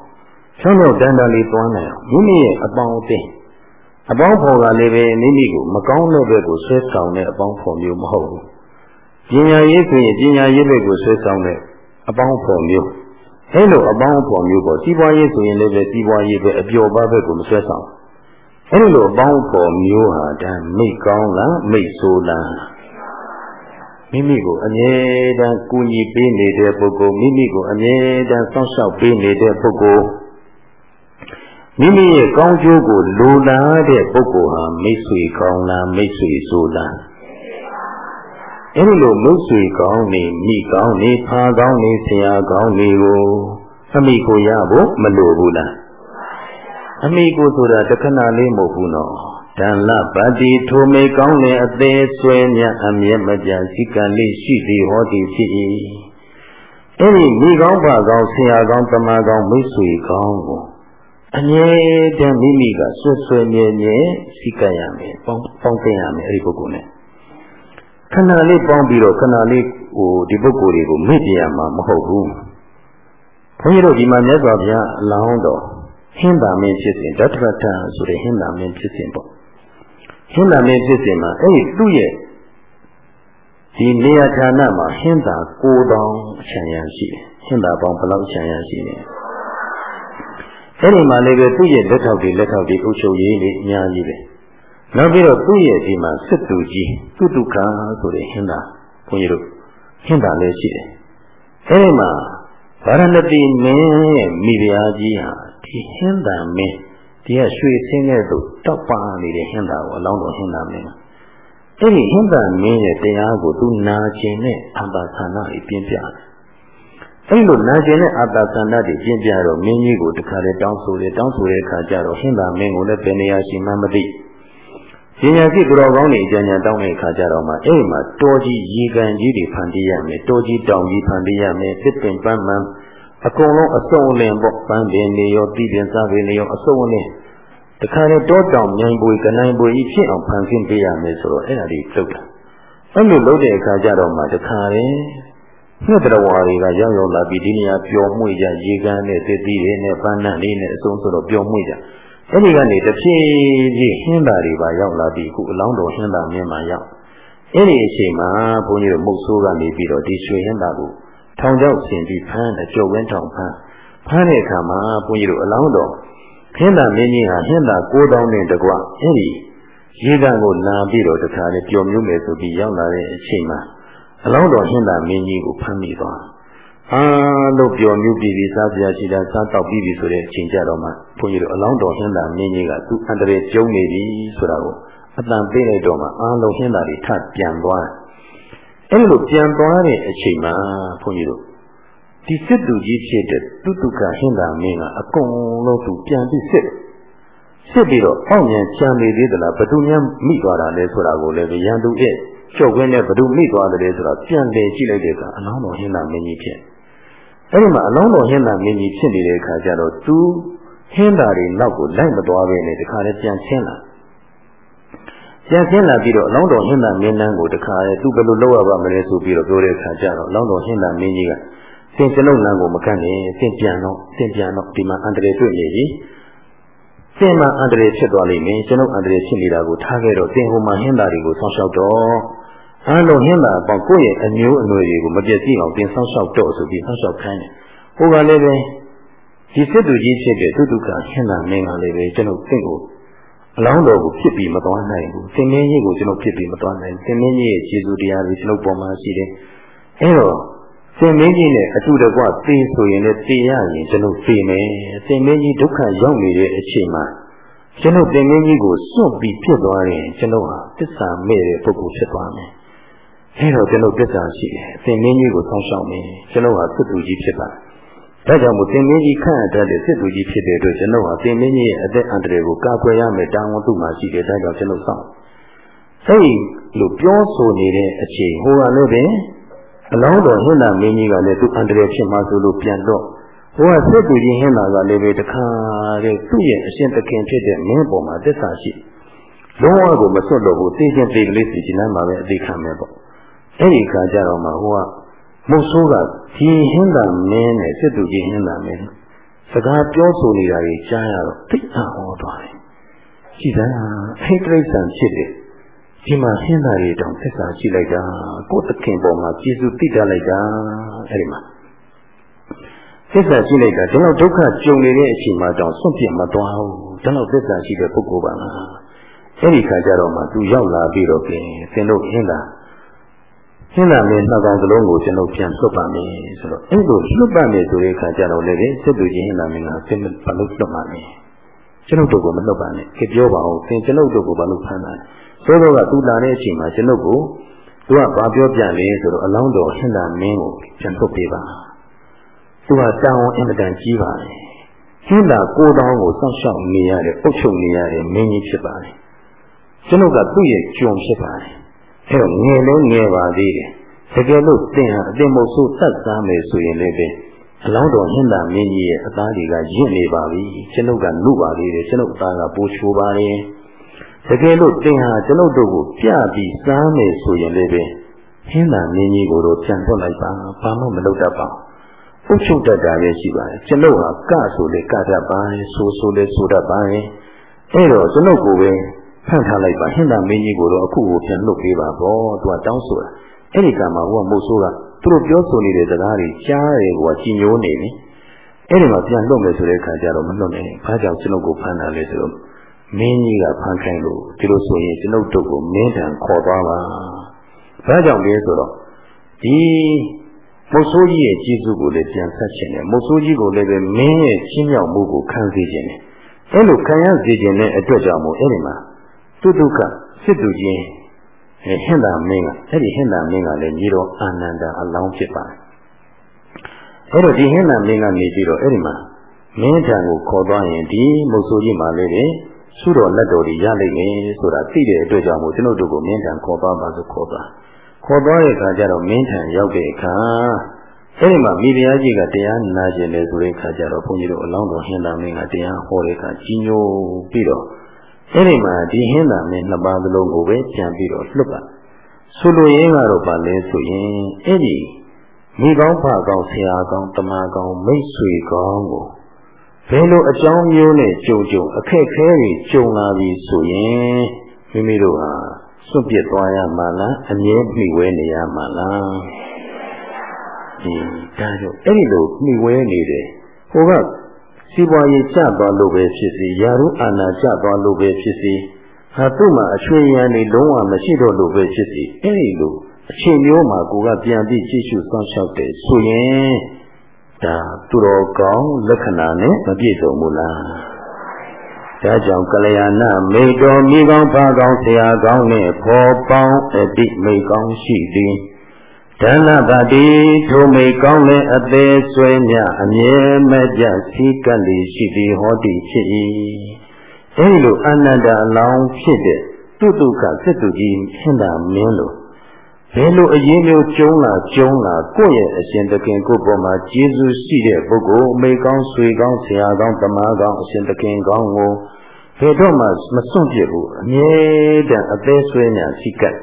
ဖြောင်းတော့တန်တန်လေးသွားနိုင်အောင်မိမိရဲ့အပေါင်းအသင်းအပေါင်းဖော်ကလည်းပဲမိမိကိုမကောင်းတဲ့ဘက်ကိုဆွဲဆောင်တဲ့အပေါင်းဖော်မျိုးမဟုတ်ဘူးပညာရေးဆိုရင်ပညာရေးဘက်ကိုဆွဲဆောင်တဲ့အပေါင်းဖော်မျိုး အဲလိုအပေါင်းဖော်မျိုးပေါ့စီးပွားရေးဆိုရင်လည်းပဲစီးပွားရေးပဲအပျော်ပါးဘက်ကိုမဆွဲဆောင်အဲဒီလိုအပေါင်းဖော်မျိုးဟာဒါမိတ်ကောင်းလားမိတ်ဆိုးလားမိမိကိုအမြဲတမ်းကူညီပေးနေတဲ့ပုဂ္ဂိုလ်မိမိကိုအမြဲတမ်းစောင့်ရှောက်ပေးနေတဲ့ပုဂ္ဂိုလ်မိမိရဲ့ကောင်းကျိုးကိုလိုလားတဲ့ပုဂ္ဂိုလ်ဟာမိတ်ဆွေကောင်းလားမိတ်ဆွေဆိုးလား အဲဒီလိုမိတ်ဆွေကောင်းနေမိကောင်းနေဖာကောင်းနေဆရာကောင်းနေကိုအမိကိုရဖို့မလိုဘူးလားအမိကိုဆိုတာတခဏလေးမဟုတ်ဘူးနော်တန်လပတိထိုမိကောင်းတဲ့အသေးဆွဲမြအမြဲမပြစိကံလေးရှိသည်ဟောသည်ဖြစ်၏အဲဒီမိကောင်းပါကောင်းဆရာကောင်းတမန်ကောင်းမိတ်ဆွေကောင်းကိုအမြဲတမ်းမိမိကဆွဆွမြဲမြဲစိကံရမယ်ပေါင်းပေါင်းတင်ရမယ်အဲဒီပုဂ္ဂိုလ်နဲ့ ခဏလေးပေါင်းပြီးတော့ခဏလေးဟိုဒီပုဂ္ဂိုလ်တွေကိုမေ့ပြရမှာမဟုတ်ဘူးဘုန်းကြီးတို့ဒီမှာမြတ်စွာဘုရားအလောင်းတော်ဟင်းသာမင်းဖြစ်စဉ်ဓတ္တရထဆိုတဲ့ဟင်းသာမင်းဖြစ်စဉ်ပေါ့ဟင်းသာမင်းဖြစ်စဉ်မှာအဲ့ဒီသူ့ရဲ့ဒီနေရာဌာနမှာဟင်းသာ9000အချမ်းရရှိတယ်ဟင်းသာပေါင်းဘယ်လောက်အချမ်းရရှိလဲအဲ့ဒီမှာလည်းပဲသူ့ရဲ့လက်ထောက်တွေလက်ထောက်တွေအုပ်ချုပ်ရေးတွေအများကြီးပဲ နောက်ပြီးတော့သူ့ရဲ့ဒီမှာစစ်သူကြီးသူတုခဆိုတဲ့ဟင်းသာဘုန်းကြီးတို့ဟင်းသာလည်းရှိတယ်အဲဒီမှာဗာရဏတိမင်းရဲ့မိဖုရားကြီးဟာဒီဟင်းသာမင်းဒီကရွှေဆင်းတဲ့သူတောက်ပါနေတဲ့ဟင်းသာကိုအလောင်းတော်ဟင်းသာမင်းအဲ့ဒီဟင်းသာမင်းရဲ့တရားကိုသူနာကျင်တဲ့အဘာသနာကိုပြင်းပြတယ်အဲ့လိုနာကျင်တဲ့အဘာသနာတွေပြင်းပြတော့မင်းကြီးကိုတခါလေတောင်းဆိုတယ်တောင်းဆိုတဲ့အခါကျတော့ဟင်းသာမင်းကိုလည်းဘယ်နေရာရှိမှမသိ ပညာရှိသူတော်ကောင်းတွေအကြံဉာဏ်တောင်းတဲ့အခါကျတော့မှအဲ့ဒီမှာတော်ကြီးရေကန်ကြီးတွေဖန်တီးရမယ်တော်ကြီးတောင်ကြီးဖန်တီးရမယ်သစ်ပင်ပန်းမှန်အကုန်လုံးအစုံအလင်ပေါ့ပန်းပင်နေရောပြည်ပင်စားပင်နေရောအစုံအလင်တခါလေတောတောင်မြိုင်ပွေကနိုင်ပွေကြီးဖြစ်အောင်ဖန်ဆင်းပေးရမယ်ဆိုတော့အဲ့ဒါတွေလုပ်တာအဲ့လိုလုပ်တဲ့အခါကျတော့မှတခါလေနှစ်တရဝါတွေကရောက်ရောက်လာပြီးဒီနေရာပျော်မွေ့ကြရေကန်နဲ့သစ်သီးတွေနဲ့ပန်းနှံ့လေးနဲ့အစုံဆိုတော့ပျော်မွေ့ကြ အဲ့ဒီကနေတဖြည်းဖြည်းဟင်းတာတွေပါရောက်လာပြီးအခုအလောင်းတော်ဟင်းတာမြင်မှရောက်အဲ့ဒီအချိန်မှာဘုန်းကြီးတို့မုတ်ဆိုးကနေပြီးတော့ဒီရွှေဟင်းတာကိုထောင်ချောက်ဆင်ပြီးဖမ်းတယ်ကြော်ဝင်းထောင်ဖမ်းဖမ်းတဲ့အခါမှာဘုန်းကြီးတို့အလောင်းတော်ဟင်းတာမင်းကြီးဟာဟင်းတာ9000နဲ့တကွအဲ့ဒီရေကန်ကိုလာပြီးတော့တခါလေပျော်မြူးမယ်ဆိုပြီးရောက်လာတဲ့အချိန်မှာအလောင်းတော်ဟင်းတာမင်းကြီးကိုဖမ်းမိသွား အားလို့ပျော်မြူးပြီးပြီးစားစရာရှိတာစားတော့ပြီးပြီဆိုတဲ့အချိန်ကြတော့မှဘုန်းကြီးတို့အလောင်းတော်ဟင်းတာမင်းကြီးကသူ့အန္တရာယ်ကျုံနေပြီဆိုတာကိုအတန်ပေးလိုက်တော့မှအားလုံးဟင်းတာတွေထပြန်သွားအဲ့လိုပြန်သွားတဲ့အချိန်မှာဘုန်းကြီးတို့ဒီစစ်သူကြီးဖြစ်တဲ့တုတုကဟင်းတာမင်းကအကုန်လုံးသူပြန်ပြီးစစ်စစ်ပြီးတော့အောက်ဉာဏ်ချမ်းနေသေးသလားဘသူများမိသွားတာလဲဆိုတာကိုလည်းရန်သူရဲ့ချုပ်ခွင်းနဲ့ဘသူမိသွားတယ်ဆိုတာပြန်လေကြည့်လိုက်တဲ့အခါအလောင်းတော်ဟင်းတာမင်းကြီးဖြစ် အဲ့ဒီမှာအလောင်းတော်ဟင်းတာမင်းကြီးဖြစ်နေတဲ့အခါကျတော့သူဟင်းတာတွေနောက်ကိုလိုက်မသွားဘဲနဲ့တခါလေးပြန်ချင်းလာပြန်ဆင်းလာပြီးတော့အလောင်းတော်ဟင်းသာမင်းနန်းကိုတခါရဲသူဘယ်လိုလုပ်ရပါမလဲဆိုပြီးတော့ပြောတဲ့အခါကျတော့အလောင်းတော်ဟင်းသာမင်းကြီးကသင်ကျွန်ုပ်လမ်းကိုမကန့်နဲ့သင်ပြန်တော့သင်ပြန်တော့ဒီမှာအန္တရာယ်တွေ့နေပြီသင်မှာအန္တရာယ်ဖြစ်သွားလိမ့်မယ်ကျွန်ုပ်အန္တရာယ်ဖြစ်နေတာကိုထားခဲ့တော့သင်ဟိုမှာဟင်းသာတွေကိုဆောင်းလျှောက်တော့ အားလုံးဟင်းသာအပေါင်းကိုယ့်ရဲ့အမျိုးအနွယ်တွေကိုမပြည့်စည်အောင်သင်ဆောင်းလျှောက်တော့ဆိုပြီးဆောင်းလျှောက်ခိုင်းတယ်ဟိုကလည်းပဲဒီစစ်သူကြီးဖြစ်တဲ့သူတုကဟင်းသာမင်းကလည်းပဲကျွန်ုပ်သင်ကိုအလောင်းတော်ကိုဖြစ်ပြီးမသွားနိုင်ဘူးသင်မင်းကြီးကိုကျွန်တော်ဖြစ်ပြီးမသွားနိုင်သင်မင်းကြီးရဲ့ခြေစွတရားတွေကျွန်တော်ပေါ်မှာရှိတယ်အဲတော့သင်မင်းကြီးနဲ့အတူတကွသိဆိုရင်လည်းသိရရင်ကျွန်တော်သိမယ်သင်မင်းကြီးဒုက္ခရောက်နေတဲ့အချိန်မှာကျွန်တော်သင်မင်းကြီးကိုစွန့်ပြီးဖြစ်သွားရင်ကျွန်တော်ဟာတစ္ဆာမဲ့တဲ့ပုဂ္ဂိုလ်ဖြစ်သွားမယ် အဲတော့ကျွန်တော်တစ္ဆာရှိတယ်သင်မင်းကြီးကိုဆောင်းရှောက်မယ်ကျွန်တော်ဟာသစ္သူကြီးဖြစ်ပါတယ်ဒါကြောင့်မို့တင်မင်းကြီးခန့်အပ်တဲ့စစ်သူကြီးဖြစ်တဲ့အတွက်ကျွန်တော်ဟာတင်မင်းကြီးရဲ့အသက်အန္တရာယ်ကိုကာကွယ်ရမယ်တာဝန်သူ့မှာရှိတယ်ဒါကြောင့်ကျွန်တော်ဆောင်အဲဒီလိုပြောဆိုနေတဲ့အချိန်ဟိုကလည်းပဲအလောင်းတော်ဟင်္သာမင်းကြီးကလည်းသူ့အန္တရာယ်ဖြစ်မှဆိုလို့ပြန်တော့ဟိုကစစ်သူကြီးဟင်္သာကလည်းပဲတခါတည်းသူ့ရဲ့အရှင်သခင်ဖြစ်တဲ့မင်းပေါ်မှာသစ္စာရှိလုံးဝကိုမစွတ်တော့ဘူးသိချင်းသိကလေးစီချင်မ်းမှာပဲအသိခံမယ်ပေါ့ အဲ့ဒီခါကျတော့မှဟိုကမုတ်ဆိုးကဒီဟင်းသာမင်းနဲ့စစ်သူကြီးဟင်းသာမင်းစကားပြောဆိုနေတာကြီးကြားရတော့သိအံ့ဩသွားတယ်။ကြည်သာအဲ့တိရစ္ဆာန်ဖြစ်တယ်။ဒီမှာဟင်းသာတွေတောင်သစ္စာရှိလိုက်တာကိုယ်သခင်ပေါ်မှာကျေစုသိတတ်လိုက်တာအဲ့ဒီမှာသစ္စာရှိလိုက်တာဒီလောက်ဒုက္ခကြုံနေတဲ့အချိန်မှာတောင်စွန့်ပြစ်မသွားဘူး။ဒီလောက်သစ္စာရှိတဲ့ပုဂ္ဂိုလ်ပါလား။အဲ့ဒီခါကျတော့မှသူရောက်လာပြီးတော့ပြင်သင်တို့ဟင်းသာ ရှင်းလာမယ်နှောက်ကောင်စလုံးကိုကျွန်တော်ပြန်လွတ်ပါမယ်ဆိုတော့အဲ့လိုလွတ်ပါမယ်ဆိုတဲ့အခါကျတော့လည်းစစ်သူချင်းဟင်းလာမင်းကဆင်းမဘာလို့လွတ်ပါလဲကျွန်ုပ်တို့ကိုမလွတ်ပါနဲ့ကြပြောပါအောင်သင်ကျွန်ုပ်တို့ကိုဘာလို့ဖမ်းတာလဲဆိုတော့ကသူလာတဲ့အချိန်မှာကျွန်ုပ်ကိုသူကဘာပြောပြလဲဆိုတော့အလောင်းတော်ဟင်းလာမင်းကိုပြန်လွတ်ပေးပါသူကတောင်းအင်မတန်ကြီးပါတယ်ဟင်းလာကိုတောင်းကိုစောင့်ရှောက်နေရတဲ့အုပ်ချုပ်နေရတဲ့မင်းကြီးဖြစ်ပါတယ်ကျွန်ုပ်ကသူ့ရဲ့ကြုံဖြစ်ပါတယ် အဲ့တော့ငယ်လည်းငယ်ပါသေးတယ်တကယ်လို့သင်ဟာအတင်မို့ဆိုသတ်သားမယ်ဆိုရင်လည်းပဲအလောင်းတော်ဟင်္သာမင်းကြီးရဲ့အသားတွေကရင့်နေပါပြီကျွန်ုပ်ကနှုတ်ပါသေးတယ်ကျွန်ုပ်အသားကပိုးချိုးပါတယ်တကယ်လို့သင်ဟာကျွန်ုပ်တို့ကိုပြပြီးစားမယ်ဆိုရင်လည်းပဲဟင်္သာမင်းကြီးကိုတော့ပြန်ထွက်လိုက်ပါဘာမှမလုပ်တတ်ပါဘူးဥချုပ်တတ်တာလည်းရှိပါတယ်ကျွန်ုပ်ဟာကဆိုလေကတတ်ပါတယ်ဆိုဆိုလေဆိုတတ်ပါတယ်အဲ့တော့ကျွန်ုပ်ကိုပဲ ဖန့်ထားလိုက်ပါဟင်္သာမင်းကြီးကိုတော့အခုကိုပြန်လွတ်ပေးပါဘောသူကတောင်းဆိုတာအဲ့ဒီကမှာဟိုကမို့ဆိုးကသူတို့ပြောဆိုနေတဲ့စကားတွေကြားတယ်ကွာကြည်ညိုနေပြီအဲ့ဒီမှာပြန်လွတ်မယ်ဆိုတဲ့ခါကျတော့မလွတ်နဲ့ဘာကြောင့်ကျွန်ုပ်ကိုဖမ်းတာလဲဆိုတော့မင်းကြီးကဖန်ခိုင်းလို့ဒီလိုဆိုရင်ကျွန်ုပ်တို့ကိုမင်းထံခေါ်သွားပါဘာကြောင့်လဲဆိုတော့ဒီမုတ်ဆိုးကြီးရဲ့ကျေးဇူးကိုလည်းပြန်ဆက်ခြင်းနဲ့မုတ်ဆိုးကြီးကိုလည်းပဲမင်းရဲ့ချင်းမြောက်မှုကိုခံစေခြင်းနဲ့အဲ့လိုခံရစေခြင်းနဲ့အတွက်ကြောင့်မို့အဲ့ဒီမှာ တုတုကစစ်သူချင်းဟင်္သာမင်းကအဲ့ဒီဟင်္သာမင်းကလည်းညီတော်အာနန္ဒာအလောင်းဖြစ်ပါတယ်အဲ့တော့ဒီဟင်္သာမင်းကနေပြီးတော့အဲ့ဒီမှာမင်းထံကိုခေါ်သွားရင်ဒီမုတ်ဆိုးကြီးမှလည်းလေဆုတော်လက်တော်ကြီးရလိမ့်မယ်ဆိုတာသိတဲ့အတွက်ကြောင့်မို့ကျွန်တော်တို့ကိုမင်းထံခေါ်သွားပါဆိုခေါ်သွားခေါ်သွားတဲ့အခါကျတော့မင်းထံရောက်တဲ့အခါအဲဒီမှာမိဖုရားကြီးကတရားနာကျင်တယ်ဆိုတဲ့အခါကျတော့ဘုန်းကြီးတို့အလောင်းတော်ဟင်းသာမင်းကတရားဟောတဲ့အခါကြီးညိုပြီးတော့ အဲဒီမှာဒီဟင်းသာမင်းနှစ်ပါးသလုံးကိုပဲပြန်ပြီးတော့လွတ်ပါဆိုလိုရင်းကတော့ဗာလဲဆိုရင်အဲဒီမိကောင်းဖကောင်းဆရာကောင်းတမကောင်းမိတ်ဆွေကောင်းကိုဘယ်လိုအကြောင်းမျိုးနဲ့ကြုံကြုံအခက်ခဲတွေကြုံလာပြီဆိုရင်မိမိတို့ဟာစွန့်ပစ်သွားရမှာလားအမြဲမှီဝဲနေရမှာလားဒီဒါကြောင့်အဲ့ဒီလိုမှီဝဲနေတယ်ဟိုက စီးပွားရေးကျသွားလို့ပဲဖြစ်စီယာရုအာနာကျသွားလို့ပဲဖြစ်စီဟာသူ့မှာအချွေရန်တွေလုံးဝမရှိတော့လို့ပဲဖြစ်စီအဲ့ဒီလိုအချိန်မျိုးမှာကိုကပြန်ပြီးကြည့်ရှုစောင့်ရှောက်တယ်ဆိုရင်ဒါသူတော်ကောင်းလက္ခဏာနဲ့မပြည့်စုံဘူးလားဒါကြောင့်ကလျာဏမိတော်မိကောင်းဖာကောင်းဆရာကောင်းနဲ့ဖော်ပေါင်းအတိမိကောင်းရှိသည် ဒါနပါတိထိုမိကောင်းလည်းအသေးဆွဲမြအမြဲမပြစီကပ်လေရှိသည်ဟောတိဖြစ်၏အဲဒီလိုအနန္တအလောင်းဖြစ်တဲ့တုတုကသတ္တုကြီးဟင်တာမင်းလို့ဘယ်လိုအရေးမျိုးကျုံးလာကျုံးလာကိုယ့်ရဲ့အရှင်တခင်ကိုယ့်ပေါ်မှာကျေးဇူးရှိတဲ့ပုဂ္ဂိုလ်အမေကောင်းဆွေကောင်းဆရာကောင်းတမန်ကောင်းအရှင်တခင်ကောင်းကိုဘယ်တော့မှမစွန့်ပြစ်ဘူးအမြဲတမ်းအသေးဆွဲညာရှိကတ်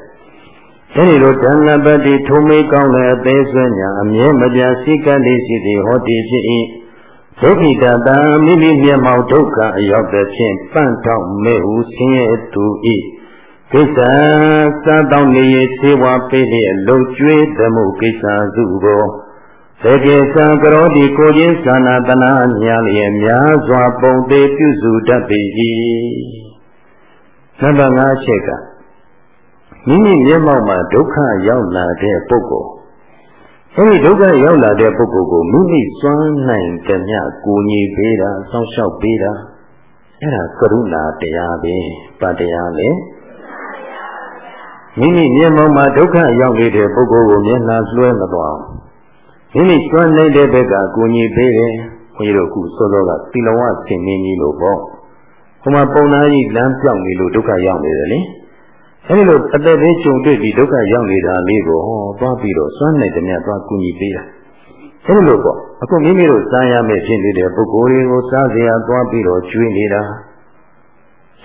အဲဒီလိုဓမ္မပတိထုံမေကောင်းတဲ့အသေးဆွဲညာအမြဲမပြရှိကတ်လေးရှိသည်ဟောတိဖြစ်၏ဒုက္ခိတတံမိမိမျက်မှောက်ဒုက္ခအရောက်တဲ့ဖြင့်ပန့်ထောက်မဲဟုဆင်းရဲသူ၏ကိစ္စစားတောင်းနေရသေဝပေးလျက်လုံကျွေးသမှုကိစ္စစုကိုသေကေသံကရောဒီကိုချင်းသာနာတနာညာလျက်များစွာပုံသေးပြုစုတတ်ပေ၏နံပါတ်5ချက်က မိမိမျက်မှောက်မှာဒုက္ခရောက်လာတဲ့ပုဂ္ဂိုလ်အဲဒီဒုက္ခရောက်လာတဲ့ပုဂ္ဂိုလ်ကိုမိမိစွမ်းနိုင်ကြမြကိုညီပေးတာစောင့်ရှောက်ပေးတာအဲ့ဒါကရုဏာတရားပဲဗတ်တရားလေမိမိမျက်မှောက်မှာဒုက္ခရောက်နေတဲ့ပုဂ္ဂိုလ်ကိုမျက်နှာလွှဲမသွားမိမိကျွမ်းနိုင်တဲ့ဘက်ကကိုညီပေးတယ်ဘုန်းကြီးတို့ခုစောစောကသီလဝဆင်မင်းကြီးလို့ပေါ့ဟိုမှာပုံနာကြီးလမ်းပြောင်းနေလို့ဒုက္ခရောက်နေတယ်လေ အဲဒီလိုအသက်သေးကြုံတွေ့ပြီးဒုက္ခရောက်နေတာလေးကိုဟောသွားပြီးတော့စွမ်းနိုင်တဲ့မြတ်သွားကူညီပေးတာအဲဒီလိုပေါ့အခုမိမိတို့စားရမယ့်ဖြစ်နေတဲ့ပုဂ္ဂိုလ်တွေကိုစားစရာသွားပြီးတော့ကျွေးနေတာ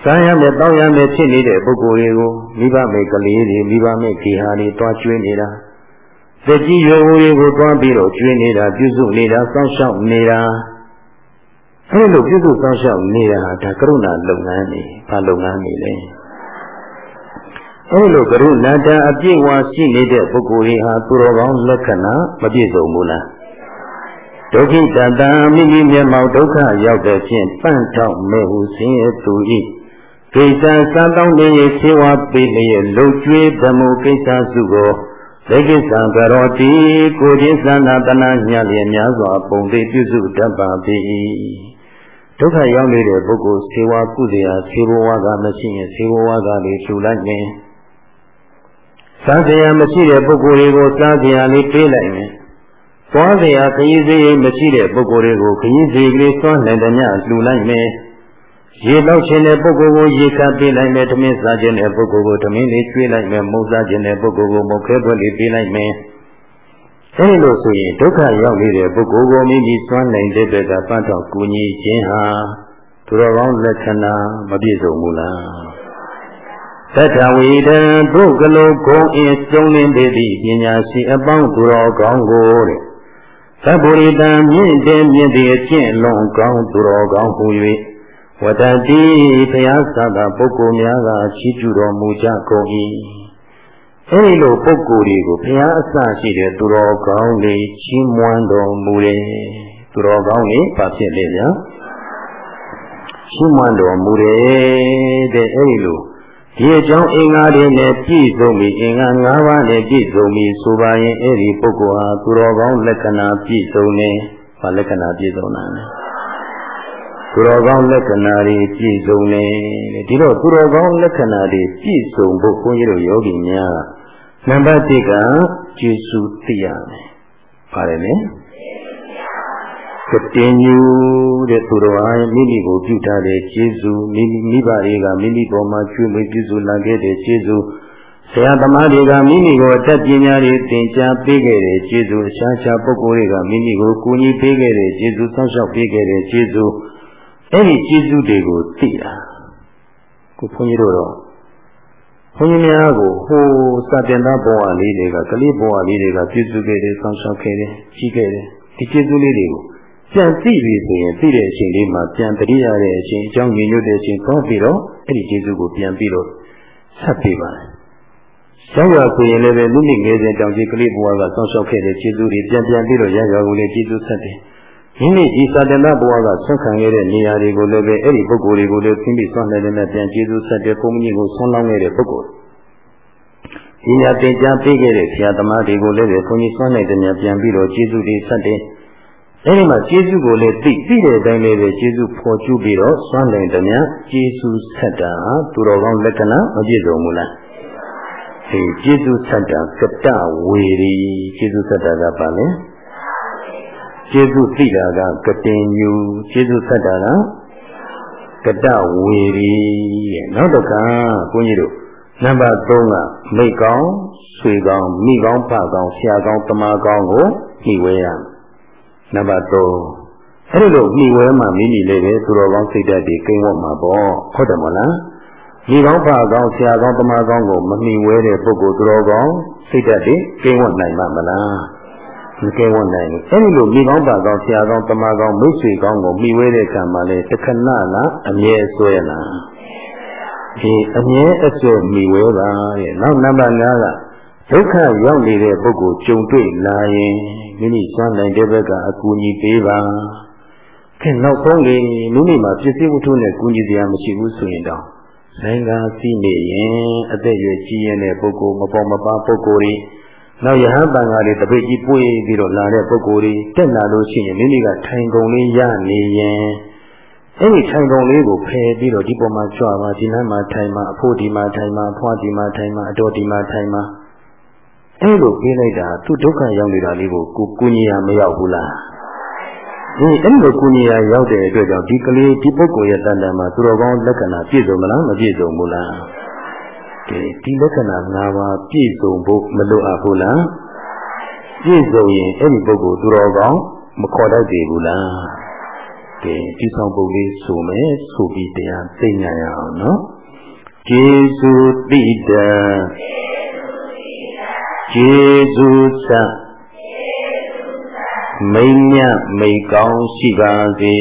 စားရမယ်တောင်းရမယ်ဖြစ်နေတဲ့ပုဂ္ဂိုလ်တွေကိုမိဘမေကလေးတွေမိဘမေခေဟာတွေတွားကျွေးနေတာသက်ကြီးရွယ်အိုတွေကိုတွားပြီးတော့ကျွေးနေတာပြုစုနေတာစောင့်ရှောက်နေတာအဲဒီလိုပြုစုစောင့်ရှောက်နေတာဒါကရုဏာလုပ်ငန်းနေဘာလုပ်ငန်းနေလဲ အဲဒီလိုကရုဏာတအပြည့်ဝရှိနေတဲ့ပုဂ္ဂိုလ်တွေဟာသူတော်ကောင်းလက္ခဏာမပြည့်စုံဘူးလားဒုက္ခိတတံမိမိမျက်မှောက်ဒုက္ခရောက်တဲ့ဖြင့်ပန့်ထောက်မဲ့ဟုဆင်းရဲသူ၏ကိစ္စစံတောင်းနေရသေဝပေးလျက်လုံကျွေးသမှုကိစ္စစုကိုသေကိစ္စကရောတိကိုချင်းသနာတနာညလျက်များစွာပုံသေးပြုစုတတ်ပါ၏ဒုက္ခရောက်နေတဲ့ပုဂ္ဂိုလ်သေဝကုသေယသေဘဝကမရှိရင်သေဘဝကလေးထူလိုက်မယ် စားစရာမရှိတဲ့ပုဂ္ဂိုလ်တွေကိုစားစရာလေးပေးလိုက်မယ်သွားစရာခရီးစရိတ်မရှိတဲ့ပုဂ္ဂိုလ်တွေကိုခရီးစရိတ်ကလေးသွန်းနိုင်တဲ့ညလှူလိုက်မယ်ရေတော့ခြင်းတဲ့ပုဂ္ဂိုလ်ကိုရေခတ်ပေးလိုက်မယ်ဓမင်းစားခြင်းတဲ့ပုဂ္ဂိုလ်ကိုဓမင်းလေးကျွေးလိုက်မယ်မုတ်စားခြင်းတဲ့ပုဂ္ဂိုလ်ကိုမုတ်ခဲပွဲလေးပေးလိုက်မယ်အဲဒီလိုဆိုရင်ဒုက္ခရောက်နေတဲ့ပုဂ္ဂိုလ်ကိုမိမိစွမ်းနိုင်တဲ့ဘက်ကပန်းတော်ကူညီခြင်းဟာသူတော်ကောင်းလက္ခဏာမပြည့်စုံဘူးလား သတ္တဝေဒံဒုက္ကလောဂုံအင်းကျုံလင်းပေသည့်ပညာရှိအပေါင်းသူတော်ကောင်းကိုတဲ့သဗ္ဗရိတံမြင့်တဲ့မြင့်တဲ့အကျင့်လွန်ကောင်းသူတော်ကောင်းဟူ၍ဝတ္တတိဘုရားသာသာပုဂ္ဂိုလ်များကချီးကျူးတော်မူကြကုန်၏အဲဒီလိုပုဂ္ဂိုလ်တွေကိုဘုရားအစရှိတဲ့သူတော်ကောင်းတွေချီးမွမ်းတော်မူတယ်သူတော်ကောင်းတွေဘာဖြစ်လဲဗျာရှုမှတ်တော်မူတယ်တဲ့အဲ့ဒီလို ဒီအကြောင်းအင်္ဂါတွေနဲ့ပြည့်စုံပြီအင်္ဂါ၅ပါးနဲ့ပြည့်စုံပြီဆိုပါရင်အဲ့ဒီပုဂ္ဂိုလ်ဟာသူတော်ကောင်းလက္ခဏာပြည့်စုံတယ်။ဘာလက္ခဏာပြည့်စုံတာလဲ။သူတော်ကောင်းလက္ခဏာတွေပြည့်စုံတယ်ဒီတော့သူတော်ကောင်းလက္ခဏာတွေပြည့်စုံဖို့ဘုန်းကြီးတို့ယောဂီများနံပါတ်1ကကျေစုသိရမယ်။ပါတယ်လေ။ ကတင်ညူတဲ့သူတော်ဟာမိမိကိုပြုထားတဲ့ကျေးဇူးမိမိမိဘတွေကမိမိပေါ်မှာကျွေးမွေးပြုစုလာခဲ့တဲ့ကျေးဇူးဆရာသမားတွေကမိမိကိုအတတ်ပညာတွေသင်ကြားပေးခဲ့တဲ့ကျေးဇူးအခြားခြားပုဂ္ဂိုလ်တွေကမိမိကိုကူညီပေးခဲ့တဲ့ကျေးဇူးဆောက်ရှောက်ပေးခဲ့တဲ့ကျေးဇူးအဲ့ဒီကျေးဇူးတွေကိုသိတာကိုဘုန်းကြီးတို့တော့ဘုန်းကြီးများကိုဟိုစတင်သားဘဝလေးတွေကကလေးဘဝလေးတွေကပြုစုခဲ့တယ်ဆောက်ရှောက်ခဲ့တယ်ကြီးခဲ့တယ်ဒီကျေးဇူးလေးတွေကို ပြန်သိပြီဆိုရင်သိတဲ့အချိန်လေးမှာပြန်တတိရတဲ့အချိန်အကြောင်းညွှန်တဲ့အချိန်တော့ပြီးတော့အဲ့ဒီကျေးဇူးကိုပြန်ပြီးတော့ဆက်ပေးပါတယ်။ကျောင်းရဆိုရင်လည်းပဲမိမိငယ်စဉ်တောင်ကြီးကလေးဘဝကဆောင်းလျှောက်ခဲ့တဲ့ကျေးဇူးတွေပြန်ပြန်ပြီးတော့ရရကိုလည်းကျေးဇူးဆက်တယ်။မိမိဒီစာတနာဘဝကဆွခံခဲ့တဲ့နေရာတွေကိုလည်းပဲအဲ့ဒီပုဂ္ဂိုလ်တွေကိုလည်းသိပြီးဆွမ်းနေတဲ့နဲ့ပြန်ကျေးဇူးဆက်တယ်ပုံကြီးကိုဆွမ်းလောင်းခဲ့တဲ့ပုဂ္ဂိုလ်ဒီညာတင်ကြားပေးခဲ့တဲ့ဆရာသမားတွေကိုလည်းပဲဘုန်းကြီးဆွမ်းနေတဲ့များပြန်ပြီးတော့ကျေးဇူးတွေဆက်တယ်။ အဲဒီမှာကျေးဇူးကိုလည်းသိသိတဲ့အတိုင်းလေးပဲကျေးဇူးဖော်ကျူးပြီးတော့စွန့်နိုင်တယ်များကျေးဇူးဆက်တာသူတော်ကောင်းလက္ခဏာမပြည့်စုံဘူးလားဒီကျေးဇူးဆက်တာကတဝေရီကျေးဇူးဆက်တာကပါလဲကျေးဇူးသိတာကကတင်ညူကျေးဇူးဆက်တာကကတဝေရီတဲ့နောက်တစ်ခါဘုန်းကြီးတို့နံပါတ်3ကမိကောင်းဆွေကောင်းမိကောင်းဖကောင်းဆရာကောင်းတမကောင်းကိုညှိဝဲရမယ် နံပါတ်3အဲ့ဒီလိုမိဝဲမှမိမိလေးပဲသူတော်ကောင်းစိတ်ဓာတ်တွေကိန်းဝတ်မှာပေါ့ဟုတ်တယ်မလားမိကောင်းဖကောင်းဆရာကောင်းတမကောင်းကိုမမိဝဲတဲ့ပုဂ္ဂိုလ်သူတော်ကောင်းစိတ်ဓာတ်တွေကိန်းဝတ်နိုင်မှာမလားမကဲဝတ်နိုင်ဘူးအဲ့ဒီလိုမိကောင်းပါကောင်းဆရာကောင်းတမကောင်းမိတ်ဆွေကောင်းကိုမိဝဲတဲ့ကံမှာလေတခဏလားအမြဲဆွဲလားဒီအမြဲအဆွဲမိဝဲပါရဲ့နောက်နံပါတ်5က ဒုက္ခရောက်နေတဲ့ပုဂ္ဂိုလ်ကြုံတွေ့လာရင်မိမိစွမ်းနိုင်တဲ့ဘက်ကအကူအညီပေးပါခင်နောက်ဆုံးလေမိမိမှာပစ္စည်းဝတ္ထုနဲ့ကူညီစရာမရှိဘူးဆိုရင်တော့နိုင်ငံစီးနေရင်အသက်ရွယ်ကြီးရင်တဲ့ပုဂ္ဂိုလ်မပေါ်မပါပုဂ္ဂိုလ်တွေနောက်ယဟန်တန်ဃာတွေတပိတ်ကြီးပွေးပြီးတော့လာတဲ့ပုဂ္ဂိုလ်တွေတက်လာလို့ရှိရင်မိမိကထိုင်ကုန်လေးရနေရင်အဲ့ဒီထိုင်ကုန်လေးကိုဖယ်ပြီးတော့ဒီပေါ်မှာကြွပါဒီနားမှာထိုင်မှာအဖို့ဒီမှာထိုင်မှာဖွားဒီမှာထိုင်မှာအတော်ဒီမှာထိုင်မှာ အဲ့လိုပြေးလိုက်တာသူဒုက္ခရောက်နေတာလေးကိုကိုကုညီရမရောက်ဘူးလားဒီအဲ့လိုကုညီရရောက်တဲ့အတွက်ကြောင့်ဒီကလေးဒီပုဂ္ဂိုလ်ရဲ့တန်တန်မှာသူတော်ကောင်းလက္ခဏာပြည့်စုံမလားမပြည့်စုံဘူးလားဒီဒီလက္ခဏာ၅ပါးပြည့်စုံဖို့မလိုအပ်ဘူးလားပြည့်စုံရင်အဲ့ဒီပုဂ္ဂိုလ်သူတော်ကောင်းမခေါ်တတ်သေးဘူးလားကဲဒီဆောင်ပုဒ်လေးဆိုမယ်ဆိုပြီးတရားသိညာရအောင်နော်ကျေစုတိတံကျေစု စမိမ့်မြမိတ်ကောင်းရှိပါစေ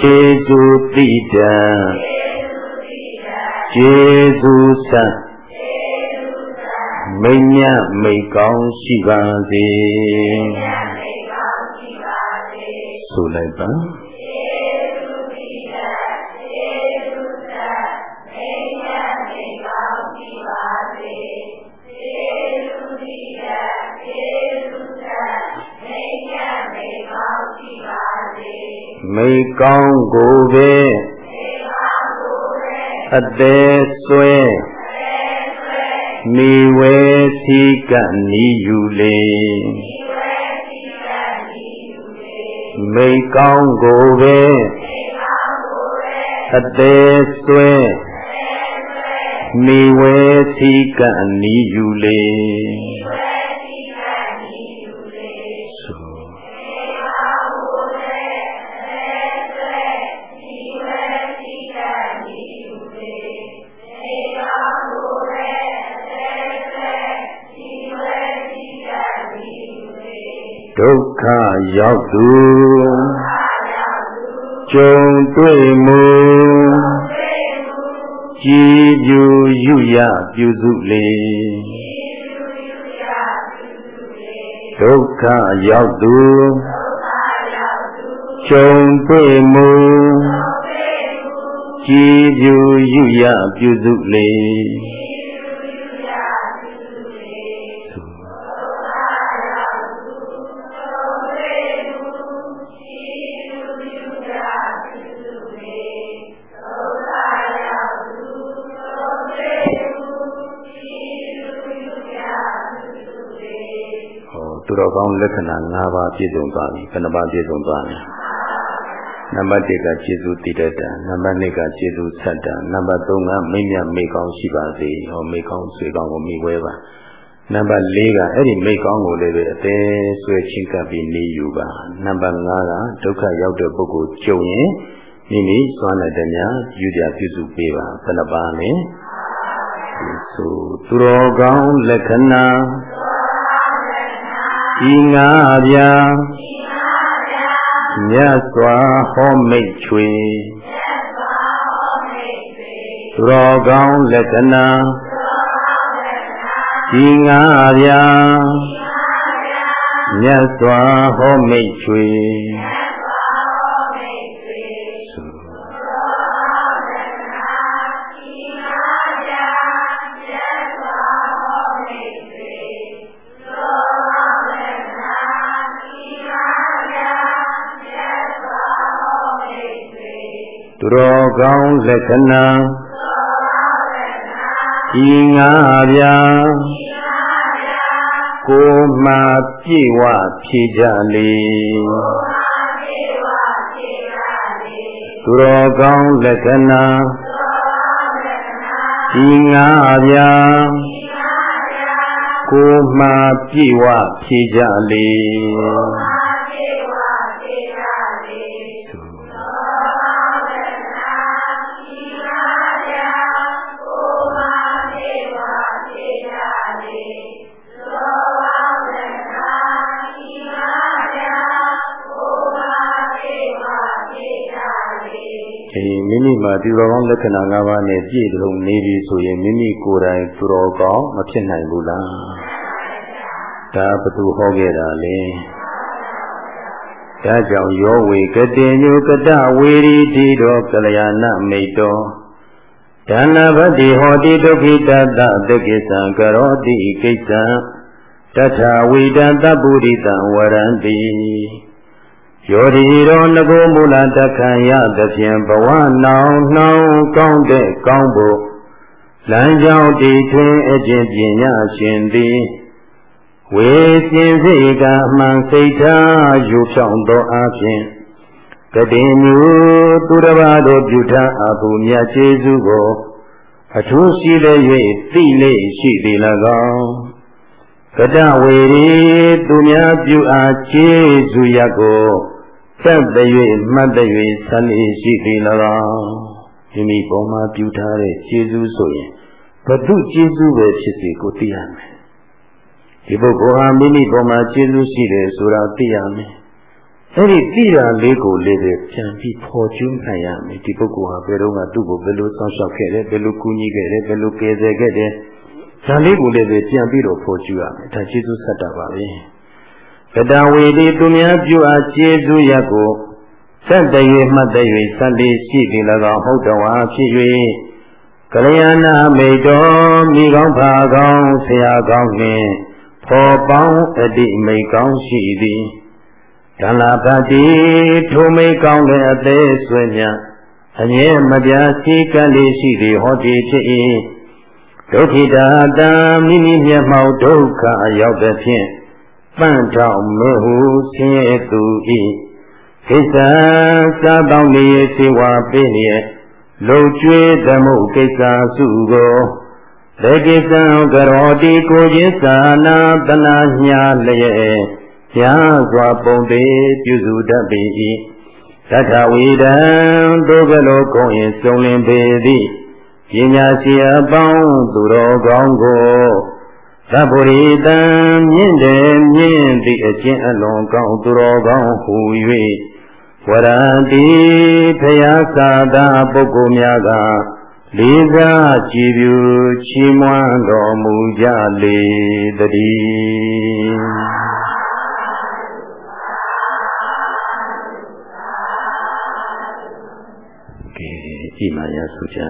ကျေစုတိတံကျေစုစမိမ့်မြမိတ်ကောင်းရှိပါစေဆိုလိုက်ပါ မိကောင်းကိုပဲအသေးဆွဲမိဝဲစီကနီးယူလေမိကောင်းကိုပဲအသေးဆွဲမိဝဲစီကနီးယူလေ ခရောက်သူကြုံတွေ့မှုကြည်ပြူယူရပြုစုလေဒုက္ခရောက်သူကြုံတွေ့မှုကြည်ပြူယူရပြုစုလေ လက္ခဏာ၅ပါးပြည့်စုံသွားပြီဘယ်နှပါးပြည့်စုံသွားလဲနံပါတ်1ကကျေစုတည်တတ်တာနံပါတ်2ကကျေစုဆက်တာနံပါတ်3ကမိမြမေကောင်းရှိပါစေဟောမေကောင်းဆွေကောင်းကိုမိဝဲပါနံပါတ်4ကအဲ့ဒီမိကောင်းကိုလည်းပဲအသေးဆွဲချင်းကပ်ပြီးနေယူပါနံပါတ်5ကဒုက္ခရောက်တဲ့ပုဂ္ဂိုလ်ကြုံရင်မိမိစွမ်းတဲ့တည်းများယူကြပြုစုပေးပါဘယ်နှပါလဲဆိုသူတော်ကောင်းလက္ခဏာ ဤငါဗျာမြတ်စွာဟောမိတ်ချွေသူတော်ကောင်းလက္ခဏာဤငါဗျာမြတ်စွာဟောမိတ်ချွေ သူတော်ကောင်းလက္ခဏာဤငါဗျာကိုမှပြည့်ဝဖြေကြလေသူတော်ကောင်းလက္ခဏာဤငါဗျာကိုမှပြည့်ဝဖြေကြလေ မိမိမှာဒီတော်ကောင်းလက္ခဏာ၅ပါးနဲ့ပြည့်စုံနေပြီဆိုရင်မိမိကိုယ်တိုင်သူတော်ကောင်းမဖြစ်နိုင်ဘူးလားဒါဘသူဟောခဲ့တာလဲဒါကြောင့်ယောဝေကတိညုကတဝေရီတိတော်ကလျာဏမိတ်တော်ဒါနဗတိဟောတိဒုက္ခိတတသကိသံကရောတိကိစ္စံတထဝိတတပုရိတံဝရန္တိ ယောဒီရောငကိုမူလတခံရသဖြင့်ဘဝနောင်နှောင်းကောင်းတဲ့ကောင်းဖို့လမ်းကြောင်းတည်ထွင်အကျင့်ပညာရှင်သည်ဝေစင်စေကအမှန်စိတ်ထားယူဖြောင်းသောအပြင်ကတိမြူသူတစ်ပါးတို့ပြုထားအမှုမြတ်ကျေးဇူးကိုအထူးရှိတဲ့၍သိလေရှိသည်၎င်းကတဝေရီသူများပြုအားကျေးဇူးရကို သက်တ၍မှတ်တ၍ဆန္ဒီရှိသည်၎င်းမိမိပေါ်မှာပြုထားတဲ့ကျေးဇူးဆိုရင်ဘု து ကျေးဇူးပဲဖြစ်စေကိုသိရမယ်ဒီပုဂ္ဂိုလ်ဟာမိမိပေါ်မှာကျေးဇူးရှိတယ်ဆိုတာသိရမယ်အဲ့ဒီသိတာလေးကိုလေးပဲပြန်ပြီးဖော်ကျူးနိုင်ရမယ်ဒီပုဂ္ဂိုလ်ဟာဘယ်တော့မှသူ့ကိုဘယ်လိုစောင့်ရှောက်ခဲ့တယ်ဘယ်လိုကူညီခဲ့တယ်ဘယ်လိုကယ်ဆယ်ခဲ့တယ်ဒါလေးကိုလေးပဲပြန်ပြီးတော့ဖော်ကျူးရမယ်ဒါကျေးဇူးဆက်တာပါပဲ ကတဝေတိသူများပြုအားကျေးဇူးရကိုသတ္တရေမှတ်တ၍သတ္တိရှိသည်၎င်းဟုတ်တော်ဝါဖြစ်၍ကလျာဏမိတ်တော်မိကောင်းဖာကောင်းဆရာကောင်းနှင့်ဖော်ပေါင်းအတိမိတ်ကောင်းရှိသည်ကလာပတိထိုမိတ်ကောင်းတဲ့အသေးဆွေမြအမြဲမပြားစီကံလေးရှိသည်ဟောတိဖြစ်၏ဒုက္ခိတာတံမိမိမျက်မှောက်ဒုက္ခအရောက်တဲ့ဖြင့် ပန့်ထောင်မဟုဆင်းရဲသူဤကိစ္စစားတောင်းနေစေဝါပေးနေလုံကျွေးသမှုကိစ္စစုကိုသေကိစ္စံကရောတိကိုချင်းသာနာတနာညာလျက်ညာစွာပုံသေးပြုစုတတ်ပေ၏တထဝိဒံဒုက္ခလောကုံရင်စုံလင်ပေသည်ပညာရှိအပေါင်းသူတော်ကောင်းကို သဗ္ဗရိတံမြင့်တယ်မြင့်သည့်အကျင့်အလွန်ကောင်းသူတော်ကောင်းဟူ၍ဝရတိဖယားသာသာပုဂ္ဂိုလ်များကလေးစားကြည်ပြုချီးမွမ်းတော်မူကြလေတည်းကြည်မာရစုကြ